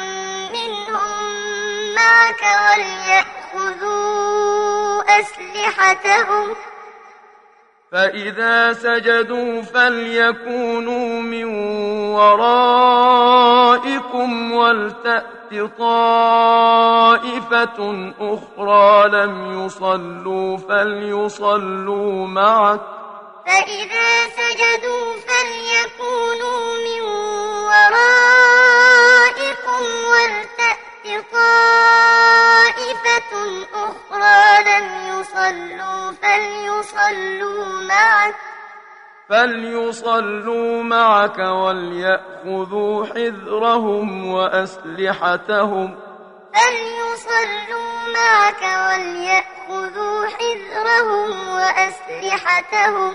منهم معك وليأخذوا أسلحتهم. فإذا سجدوا فليكونوا من ورائكم ولتأت طائفة أخرى لم يصلوا فليصلوا معك. فإذا سجدوا فليكونوا طائفة أخرى لم يصلوا فليصلوا معك فليصلوا معك وليأخذوا حذرهم وأسلحتهم فليصلوا معك وليأخذوا حذرهم وأسلحتهم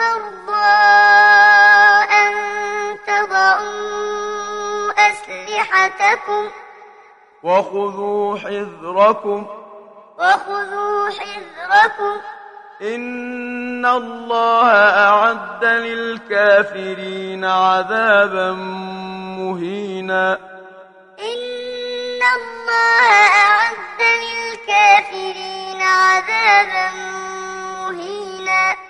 مرضى أن تضعوا أسلحتكم. وخذوا حذركم. وخذوا حذركم. إن الله أعد للكافرين عذابا مهينا. إن الله أعد للكافرين عذابا مهينا.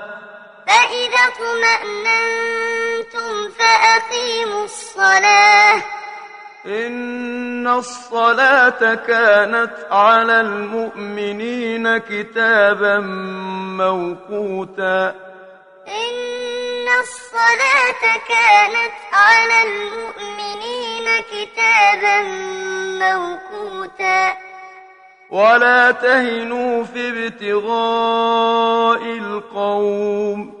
فإذا اطمأننتم فأقيموا الصلاة. إن الصلاة كانت على المؤمنين كتابا موقوتا. إن الصلاة كانت على المؤمنين كتابا موقوتا. ولا تهنوا في ابتغاء القوم.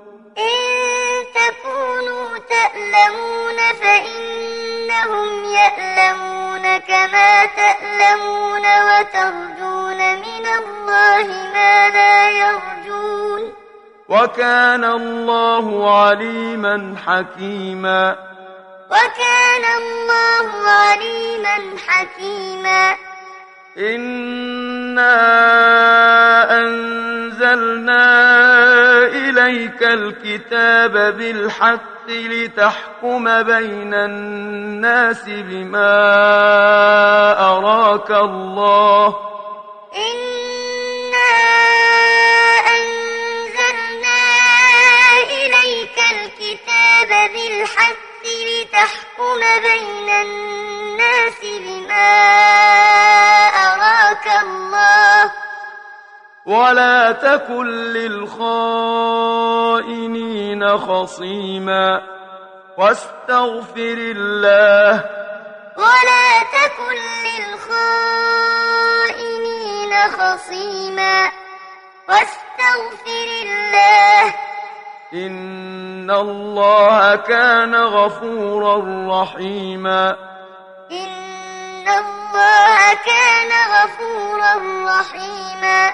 إن تكونوا تألمون فإنهم يألمون كما تألمون وترجون من الله ما لا يرجون. وكان الله عليما حكيما. وكان الله عليما حكيما. إنا أنزلنا إليك الكتاب بالحق لتحكم بين الناس بما أراك الله إنا أنزلنا إليك الكتاب بالحق لتحكم بين الناس بما ولا تكن للخائنين خصيما واستغفر الله ولا تكن للخائنين خصيما واستغفر الله إن الله كان غفورا رحيما إن الله كان غفورا رحيما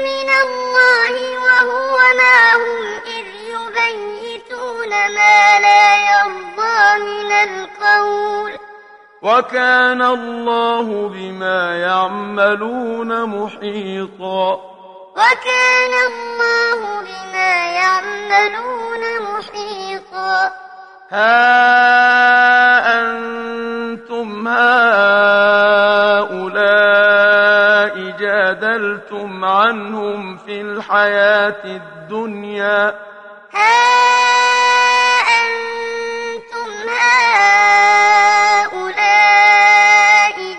من الله وهو معهم إذ يبيتون ما لا يرضى من القول وكان الله بما يعملون محيطا وكان الله بما يعملون محيطا ها أنتم هؤلاء جادلتم عنهم في الحياة الدنيا؟ ها أنتم هؤلاء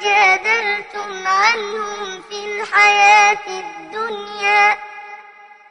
جادلتم عنهم في الحياة الدنيا؟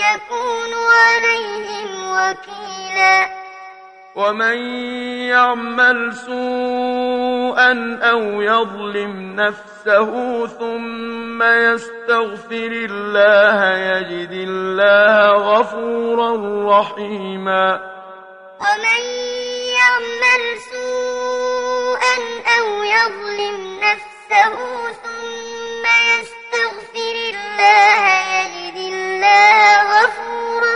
يكون عليهم وكيلا. ومن يعمل سوءا أو يظلم نفسه ثم يستغفر الله يجد الله غفورا رحيما. ومن يعمل سوءا أو يظلم نفسه ثم يستغفر الله يجد الله غفورا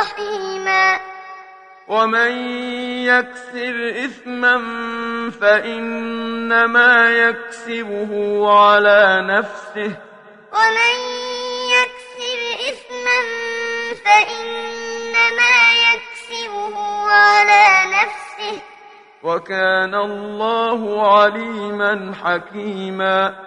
رحيما. ومن يكسر إثما فإنما يكسبه على نفسه. ومن يكسر إثما فإنما يكسبه على نفسه. وكان الله عليما حكيما.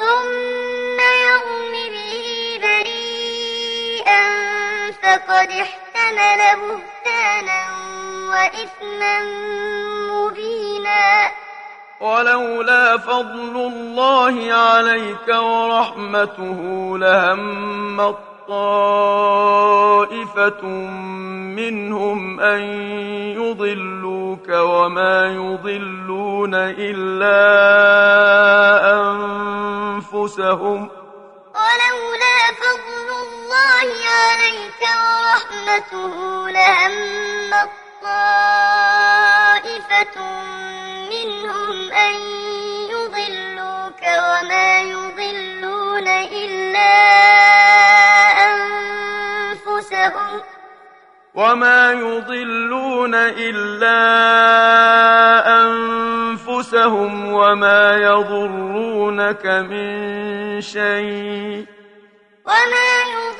ثم يرم به بريئا فقد احتمل بهتانا وإثما مبينا. ولولا فضل الله عليك ورحمته لهم طائفة منهم أن يضلوك وما يضلون إلا أنفسهم ولولا فضل الله عليك ورحمته لهم طائفة منهم أن يضلوك وما يضلون إلا أنفسهم وما يضلون إلا أنفسهم وما يضرونك من شيء وما يضلون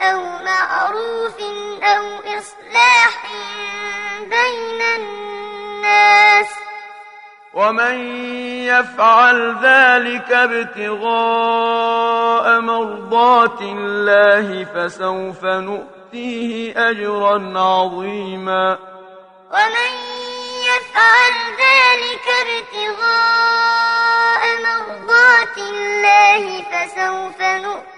أو معروف أو إصلاح بين الناس. ومن يفعل ذلك ابتغاء مرضات الله فسوف نؤتيه أجرا عظيما. ومن يفعل ذلك ابتغاء مرضات الله فسوف نؤتيه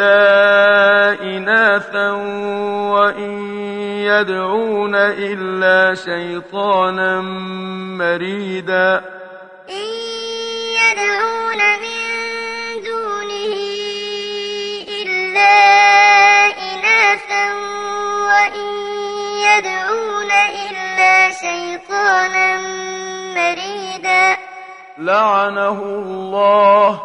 إلا إناثا وإن يدعون إلا شيطانا مريدا. إن يدعون من دونه إلا إناثا وإن يدعون إلا شيطانا مريدا. لعنه الله.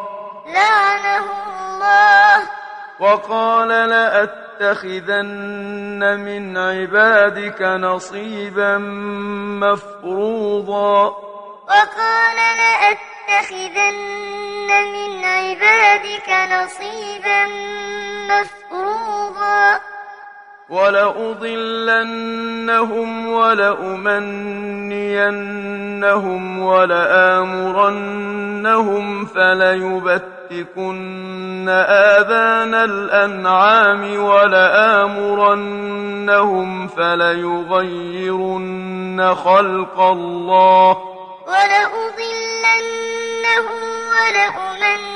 لعنه الله. وقال لأتخذن من عبادك نصيبا مفروضا. وقال لأتخذن من عبادك نصيبا مفروضا. ولأضلنهم ولأمنينهم ولآمرنهم فليبتكن آذان الأنعام ولآمرنهم فليغيرن خلق الله ولأضلنهم ولأمنينهم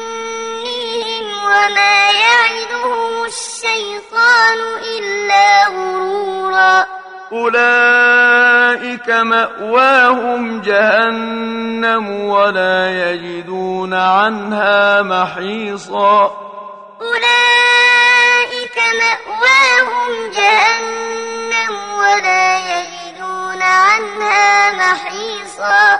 وما يعدهم الشيطان إلا غرورا. أولئك مأواهم جهنم ولا يجدون عنها محيصا. أولئك مأواهم جهنم ولا يجدون عنها محيصا.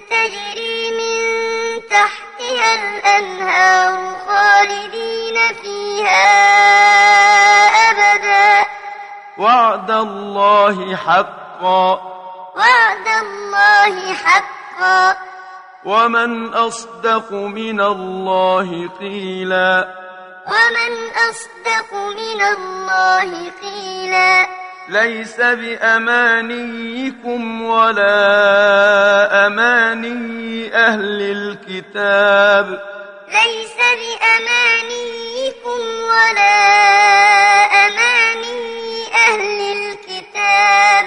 تجري من تحتها الأنهار خالدين فيها أبدا. وعد الله حقا. وعد الله حقا. ومن أصدق من الله قيلا. ومن أصدق من الله قيلا. ليس بأمانيكم ولا أماني أهل الكتاب. ليس بأمانيكم ولا أماني أهل الكتاب.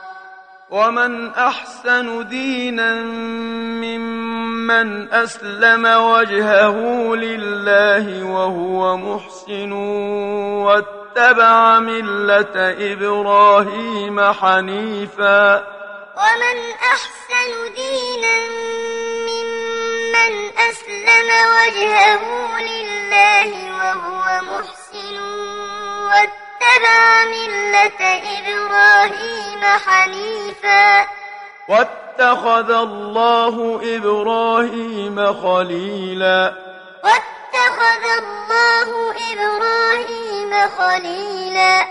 ومن أحسن دينا ممن أسلم وجهه لله وهو محسن واتبع ملة إبراهيم حنيفا ومن أحسن دينا ممن أسلم وجهه لله وهو محسن واتبع ملة إبراهيم حنيفا. واتخذ الله إبراهيم خليلا. واتخذ الله إبراهيم خليلا.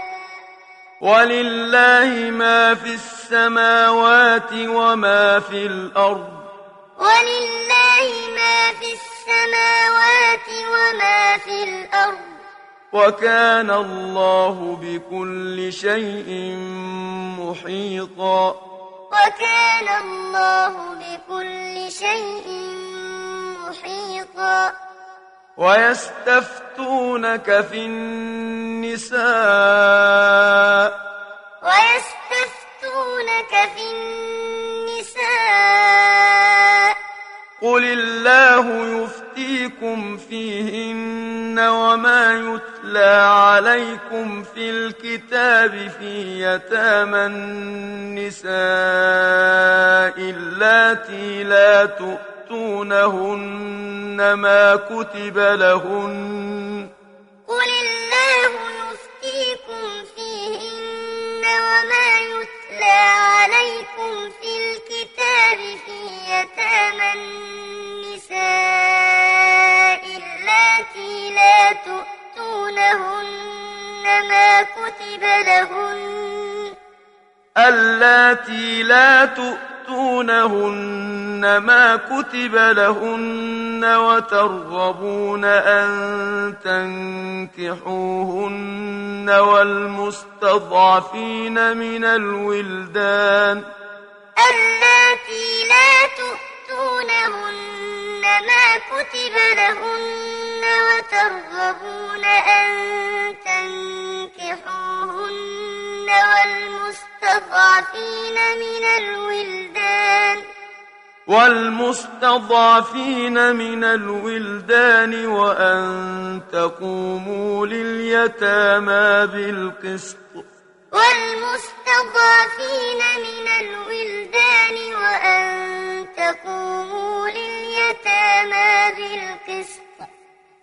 ولله ما في السماوات وما في الأرض. ولله ما في السماوات وما في الأرض. وكان الله بكل شيء محيطا. وكان الله بكل شيء محيطا. ويستفتونك في النساء. ويستفتونك في النساء. قل الله يفتيكم فيهن وما يتلى عليكم في الكتاب في يتامى النساء اللاتي لا تؤتونهن ما كتب لهن قل الله يفتيكم فيهن وما يتلى عليكم في الكتاب في يتامى النساء تؤتونهن ما كتب لهن. اللاتي لا تؤتونهن ما كتب لهن وترغبون أن تنكحوهن والمستضعفين من الولدان. اللاتي لا تؤتونهن ما كتب لهن وترغبون أن تنكحوهن والمستضعفين من الولدان. والمستضعفين من الولدان وأن تقوموا لليتامى بالقسط. والمستضعفين من الولدان وأن تقوموا لليتامى بالقسط.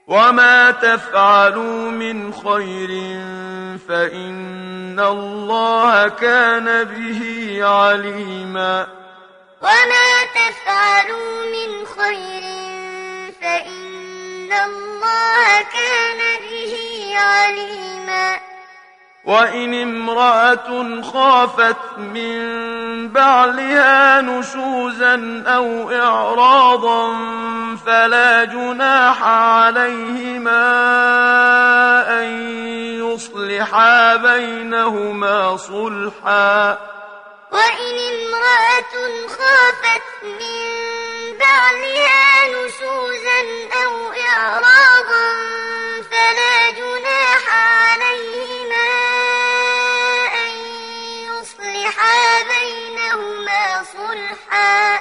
وما تفعلوا من خير فإن الله كان به عليما وما تفعلوا من خير فإن الله كان به عليما وإن امرأة خافت من بعلها نشوزا أو إعراضا فلا جناح عليهما أن يصلحا بينهما صلحا. وإن امرأة خافت من بعلها نشوزا أو إعراضا فلا جناح يصلحا بينهما صلحا.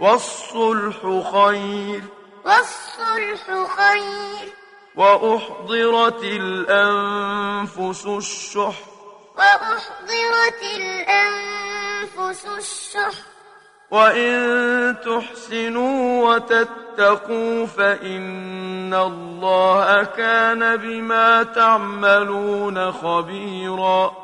والصلح خير. والصلح خير. وأحضرت الأنفس الشح. وأحضرت الأنفس الشح. وإن تحسنوا وتتقوا فإن الله كان بما تعملون خبيرا.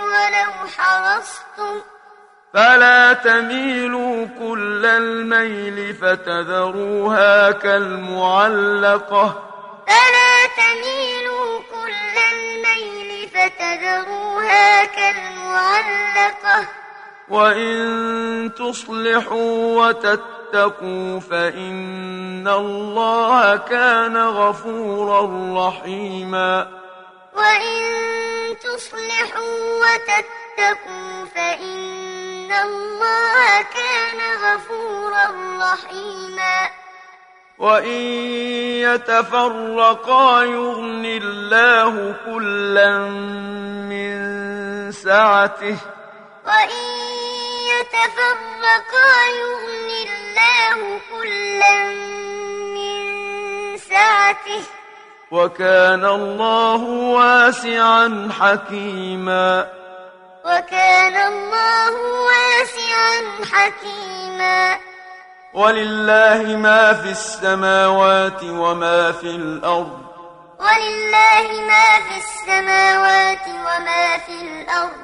ولو حرصتم. فلا تميلوا كل الميل فتذروها كالمعلقة. فلا تميلوا كل الميل فتذروها كالمعلقة. وإن تصلحوا وتتقوا فإن الله كان غفورا رحيما. وإن تصلحوا وتتقوا فإن الله كان غفورا رحيما وإن يتفرقا يغن الله كلا من سعته وإن يتفرقا يغن الله كلا من سعته وكان الله واسعا حكيما. وكان الله واسعا حكيما. ولله ما في السماوات وما في الأرض. ولله ما في السماوات وما في الأرض.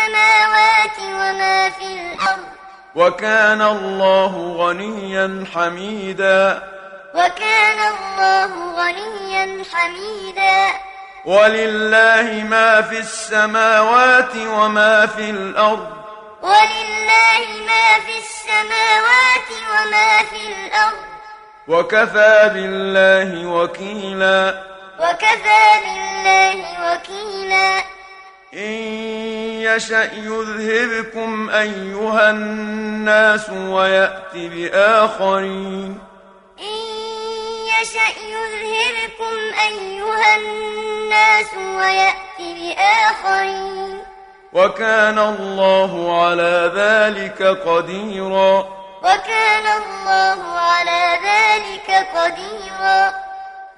السماوات وما في الأرض. وكان الله غنيا حميدا. وكان الله غنيا حميدا. ولله ما في السماوات وما في الأرض. ولله ما في السماوات وما في الأرض. وكفى بالله وكيلا. وكفى بالله وكيلا. إن يشأ يذهبكم أيها الناس ويأت بآخرين. إن يشأ يذهبكم أيها الناس ويأت بآخرين. وكان الله على ذلك قديرا. وكان الله على ذلك قديرا.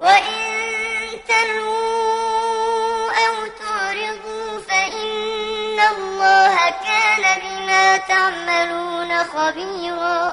وإن تلووا أو تعرضوا فإن الله كان بما تعملون خبيرا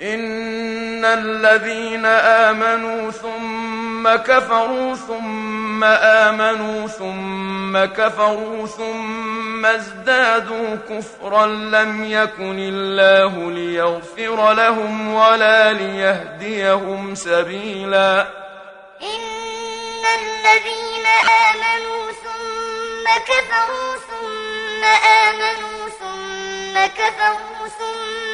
إن الذين آمنوا ثم كفروا ثم آمنوا ثم كفروا ثم ازدادوا كفرا لم يكن الله ليغفر لهم ولا ليهديهم سبيلا إن الذين آمنوا ثم كفروا ثم آمنوا ثم كفروا ثم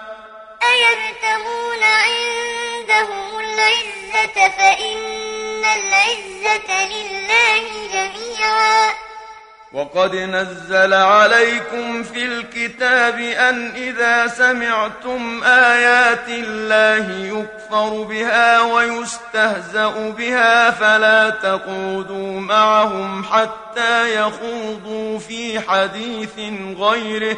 أيبتغون عندهم العزة فإن العزة لله جميعا. وقد نزل عليكم في الكتاب أن إذا سمعتم آيات الله يكفر بها ويستهزأ بها فلا تقعدوا معهم حتى يخوضوا في حديث غيره.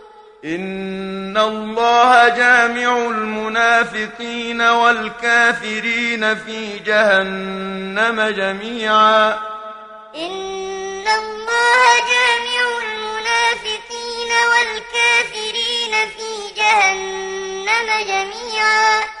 إن الله جامع المنافقين والكافرين في جهنم جميعا. إن الله جامع المنافقين والكافرين في جهنم جميعا.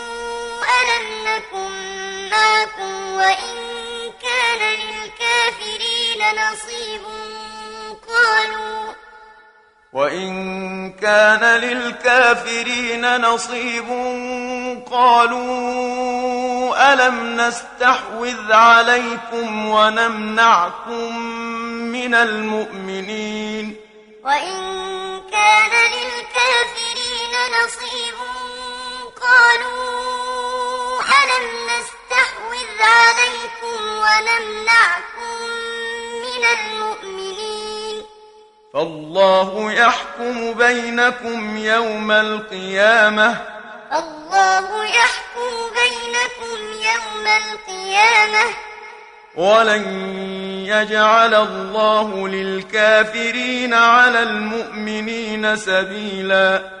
ألم نكن معكم وإن كان للكافرين نصيب قالوا وإن كان للكافرين نصيب قالوا ألم نستحوذ عليكم ونمنعكم من المؤمنين وإن كان للكافرين نصيب قالوا ألم نستحوذ عليكم ونمنعكم من المؤمنين؟ فالله يحكم بينكم يوم القيامة. الله يحكم بينكم يوم القيامة. ولن يجعل الله للكافرين على المؤمنين سبيلا.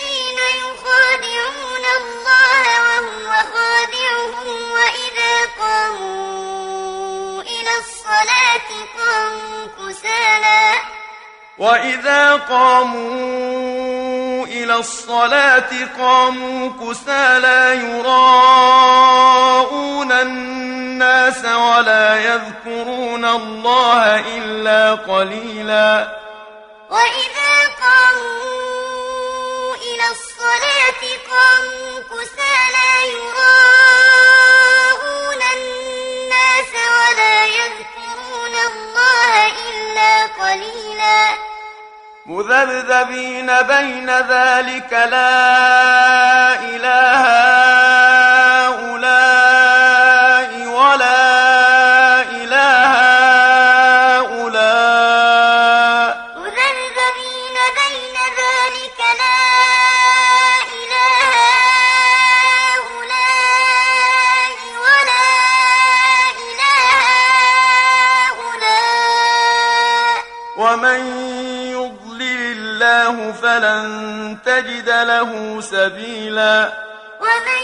يخادعون الله وهو خادعهم وإذا قاموا إلى الصلاة قاموا كسالى وإذا قاموا إلى الصلاة قاموا كسالى يراءون الناس ولا يذكرون الله إلا قليلا. وإذا قاموا إلى الصلاة قاموا كسالى يراءون الناس ولا يذكرون الله إلا قليلا. مذبذبين بين ذلك لا إله يضلل الله فلن تجد له سبيلا. ومن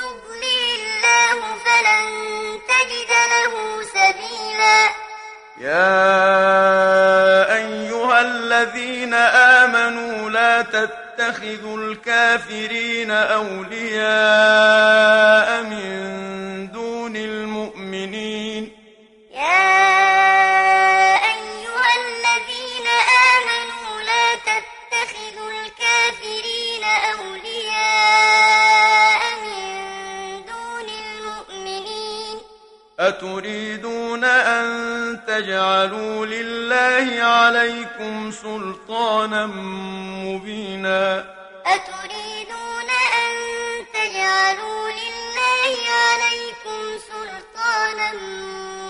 يضلل الله فلن تجد له سبيلا. يا أيها الذين آمنوا لا تتخذوا الكافرين أولياء من دون المؤمنين. يا الكافرين أولياء من دون المؤمنين. أتريدون أن تجعلوا لله عليكم سلطانا مبينا. أتريدون أن تجعلوا لله عليكم سلطانا مبينا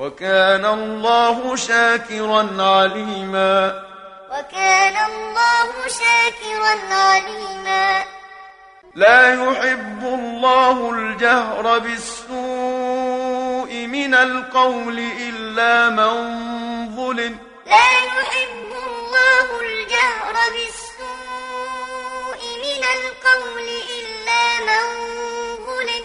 وكان الله شاكرا عليما. وكان الله شاكرا عليما. لا يحب الله الجهر بالسوء من القول إلا من ظلم. لا يحب الله الجهر بالسوء من القول إلا من ظلم.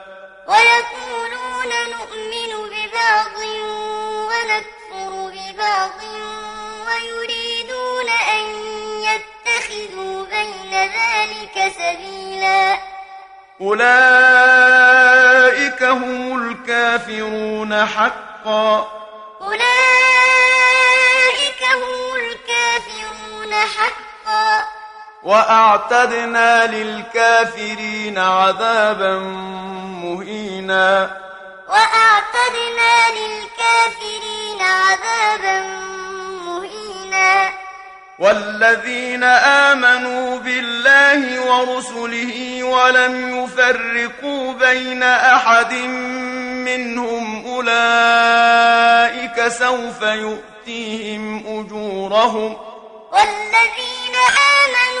ويقولون نؤمن ببعض ونكفر ببعض ويريدون أن يتخذوا بين ذلك سبيلا. أولئك هم الكافرون حقا. أولئك هم الكافرون حقا. وأعتدنا للكافرين عذابا مهينا. وأعتدنا للكافرين عذابا مهينا. والذين آمنوا بالله ورسله ولم يفرقوا بين أحد منهم أولئك سوف يؤتيهم أجورهم. والذين آمنوا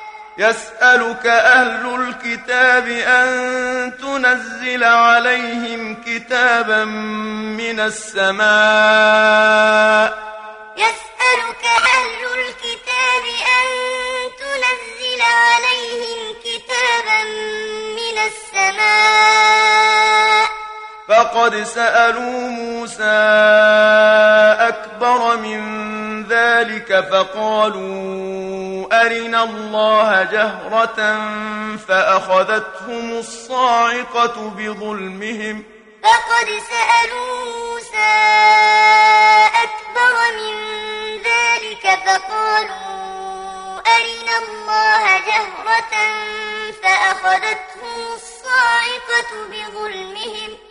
يسألك أهل الكتاب أن تنزل عليهم كتابا من السماء. يسألك أهل الكتاب أن تنزل عليهم كتابا من السماء. فقد سألوا موسى أكبر من ذلك فقالوا أرنا الله جهرة فأخذتهم الصاعقة بظلمهم. فقد سألوا موسى أكبر من ذلك فقالوا أرنا الله جهرة فأخذتهم الصاعقة بظلمهم.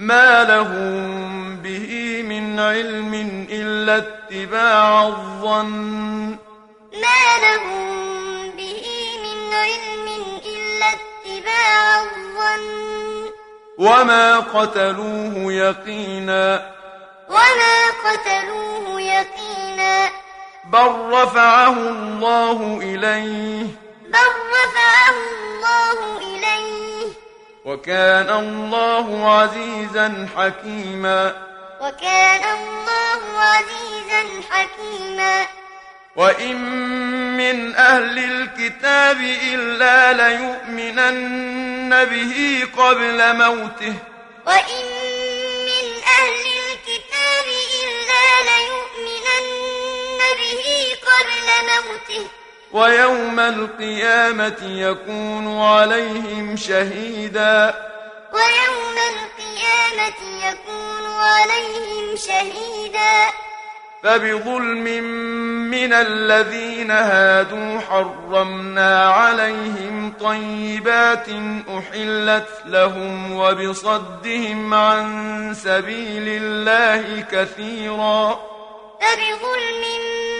ما لهم به من علم إلا اتباع الظن ما لهم به من علم إلا اتباع الظن وما قتلوه يقينا وما قتلوه يقينا بل رفعه الله إليه بل رفعه الله إليه وكان الله عزيزا حكيما. وكان الله عزيزا حكيما. وإن من أهل الكتاب إلا ليؤمنن به قبل موته. وإن من أهل الكتاب إلا ليؤمنن به قبل موته. ويوم القيامة يكون عليهم شهيدا. ويوم القيامة يكون عليهم شهيدا. فبظلم من الذين هادوا حرمنا عليهم طيبات أحلت لهم وبصدهم عن سبيل الله كثيرا. فبظلم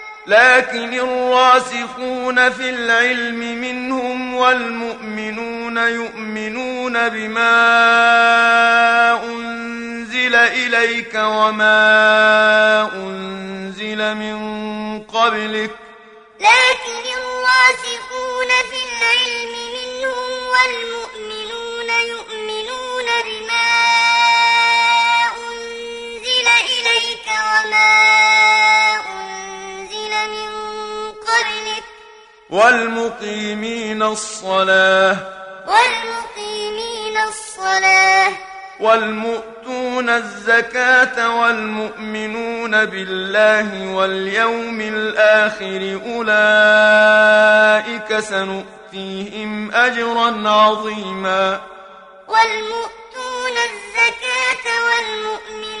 لكن الراسخون في العلم منهم والمؤمنون يؤمنون بما أنزل إليك وما أنزل من قبلك. لكن الراسخون في العلم منهم والمؤمنون يؤمنون بما أنزل إليك وما والمقيمين الصلاة. والمقيمين الصلاة. والمؤتون الزكاة والمؤمنون بالله واليوم الآخر أولئك سنؤتيهم أجرا عظيما. والمؤتون الزكاة والمؤمنون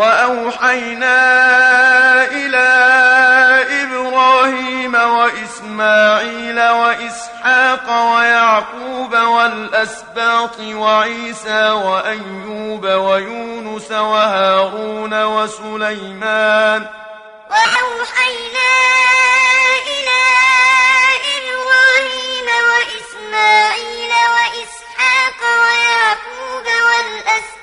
وأوحينا إلى إبراهيم وإسماعيل وإسحاق ويعقوب والأسباط وعيسى وأيوب ويونس وهارون وسليمان وأوحينا إلى إبراهيم وإسماعيل وإسحاق ويعقوب والأسباط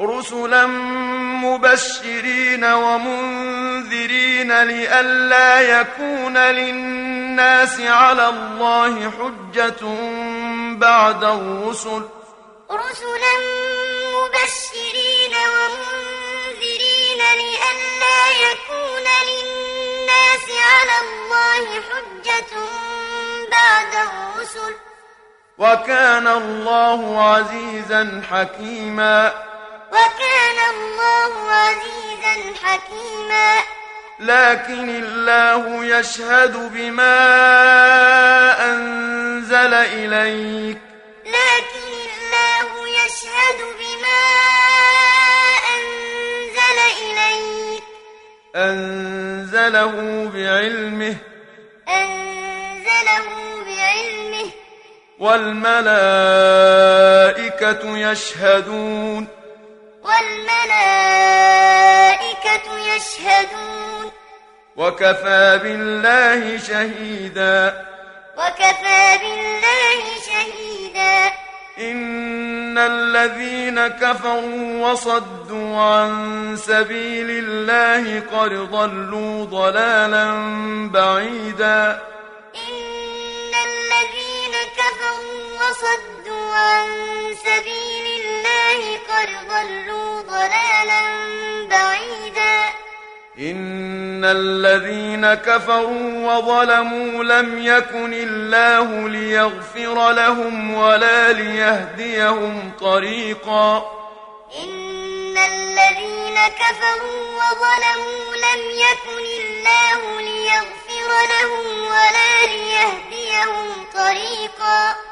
رسلا مبشرين ومنذرين لئلا يكون للناس على الله حجة بعد الرسل. رسلا مبشرين ومنذرين لئلا يكون للناس على الله حجة بعد الرسل. وكان الله عزيزا حكيما. وكان الله عزيزا حكيما. لكن الله يشهد بما أنزل إليك. لكن الله يشهد بما أنزل إليك. أنزله بعلمه. أنزله بعلمه. والملائكة يشهدون. والملائكة يشهدون. وكفى بالله شهيدا. وكفى بالله شهيدا. إن الذين كفروا وصدوا عن سبيل الله قد ضلوا ضلالا بعيدا. إن الذين كفروا وصدوا عن سبيل قد ضلوا ضلالا بعيدا. إن الذين كفروا وظلموا لم يكن الله ليغفر لهم ولا ليهديهم طريقا. إن الذين كفروا وظلموا لم يكن الله ليغفر لهم ولا ليهديهم طريقا.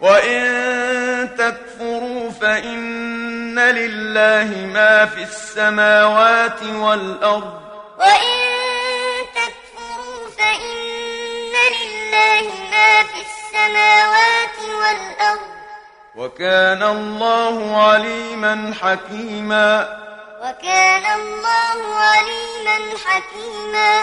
وإن تكفروا فإن لله ما في السماوات والأرض وإن تكفروا فإن لله ما في السماوات والأرض وكان الله عليما حكيما وكان الله عليما حكيما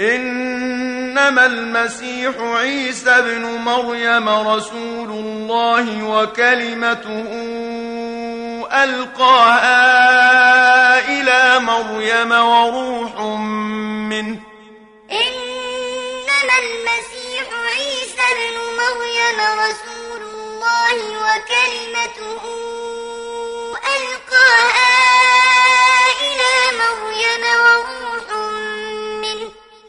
إنما المسيح عيسى ابن مريم رسول الله وكلمته ألقاها إلى مريم وروح منه. إنما المسيح عيسى ابن مريم رسول الله وكلمته ألقاها إلى مريم وروح منه.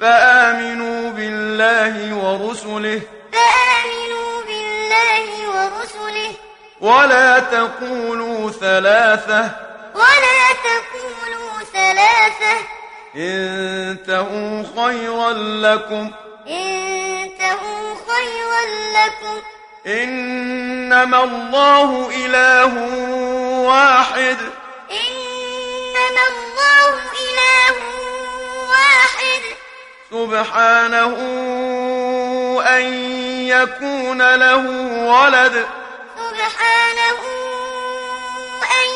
فآمنوا بالله ورسله. فآمنوا بالله ورسله. ولا تقولوا ثلاثة. ولا تقولوا ثلاثة. انتهوا خيرا لكم. انتهوا خيرا لكم. إنما الله إله واحد. إنما الله إله واحد. سبحانه أن يكون له ولد. سبحانه أن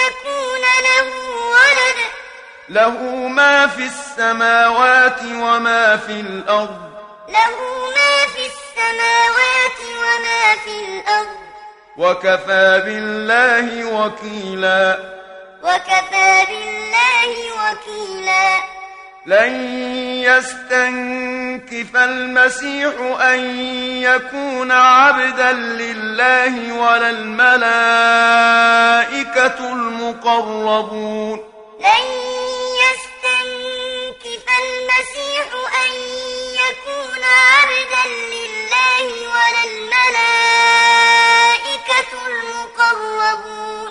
يكون له ولد. له ما في السماوات وما في الأرض. له ما في السماوات وما في الأرض. وكفى بالله وكيلا. وكفى بالله وكيلا. لن يستنكف المسيح أن يكون عبدا لله ولا الملائكة المقربون. لن يستنكف المسيح أن يكون عبدا لله ولا الملائكة المقربون.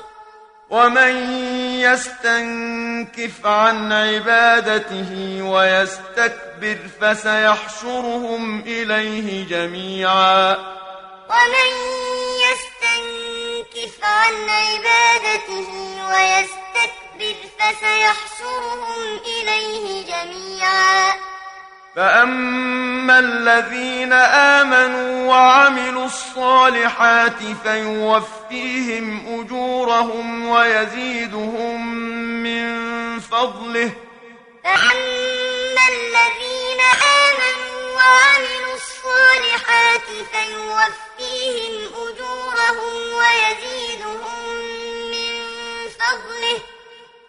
ومن يستنكف عن عبادته ويستكبر فسيحشرهم إليه جميعا. ومن يستنكف عن عبادته ويستكبر فسيحشرهم إليه جميعا. فأما الذين آمنوا وعملوا الصالحات فيوفيهم أجورهم ويزيدهم من فضله فأما الذين آمنوا وعملوا الصالحات فيوفيهم أجورهم ويزيدهم من فضله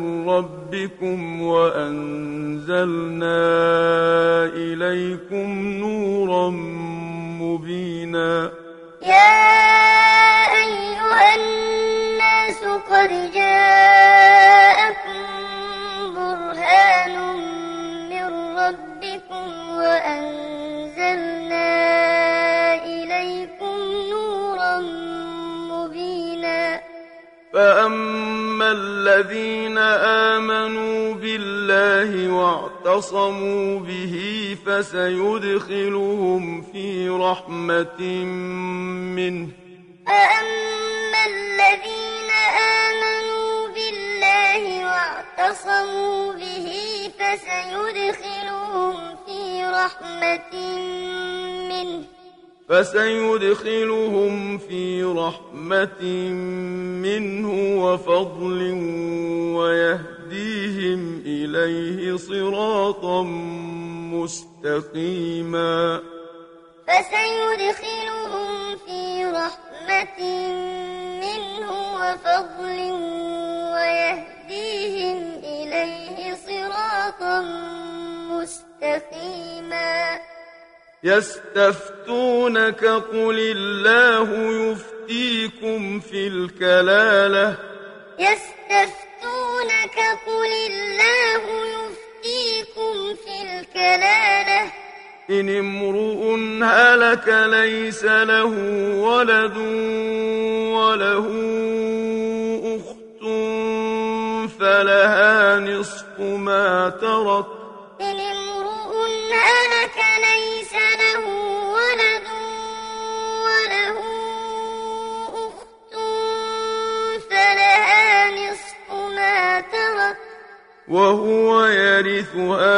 من ربكم وأنزلنا إليكم نورا مبينا. يا أيها الناس قد جاءكم برهان من ربكم وأنزلنا فأما الذين آمنوا بالله واعتصموا به فسيدخلهم في رحمة منه فأما الذين آمنوا بالله واعتصموا به فسيدخلهم في رحمة منه فسيدخلهم في رحمة منه وفضل ويهديهم إليه صراطا مستقيما. فسيدخلهم في رحمة منه وفضل ويهديهم إليه صراطا مستقيما. يستفتونك قل الله يفتيكم في الكلالة. يستفتونك قل الله يفتيكم في الكلالة. إن امرؤ هلك ليس له ولد وله أخت فلها نصف ما ترك. إن امرؤ هلك ليس له ولد وله أخت فلها نصف ما ترك. وهو يرثها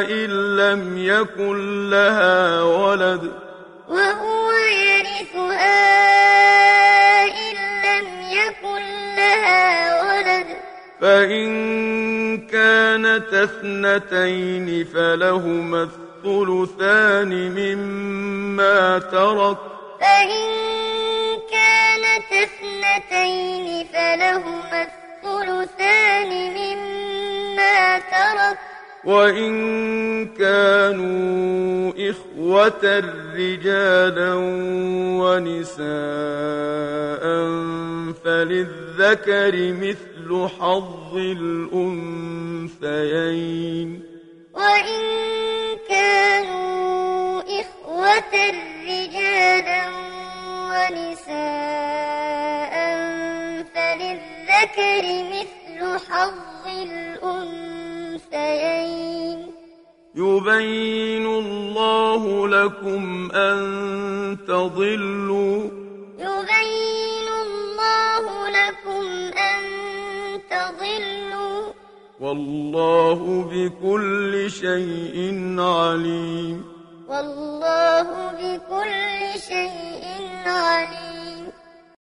إن لم يكن لها ولد. وهو يرثها إن لم يكن لها ولد فإن كانت اثنتين فلهما الثلثان مما ترك. فإن كانت اثنتين فلهما الثلثان مما ترك. وإن كانوا إخوة رجالا ونساء فللذكر مثل حظ الأنثيين. وإن كانوا إخوة رجالا ونساء فللذكر مثل حظ الأنثيين. يبين الله لكم أن تضلوا. يبين الله لكم أن تضلوا. والله بكل شيء عليم. والله بكل شيء عليم.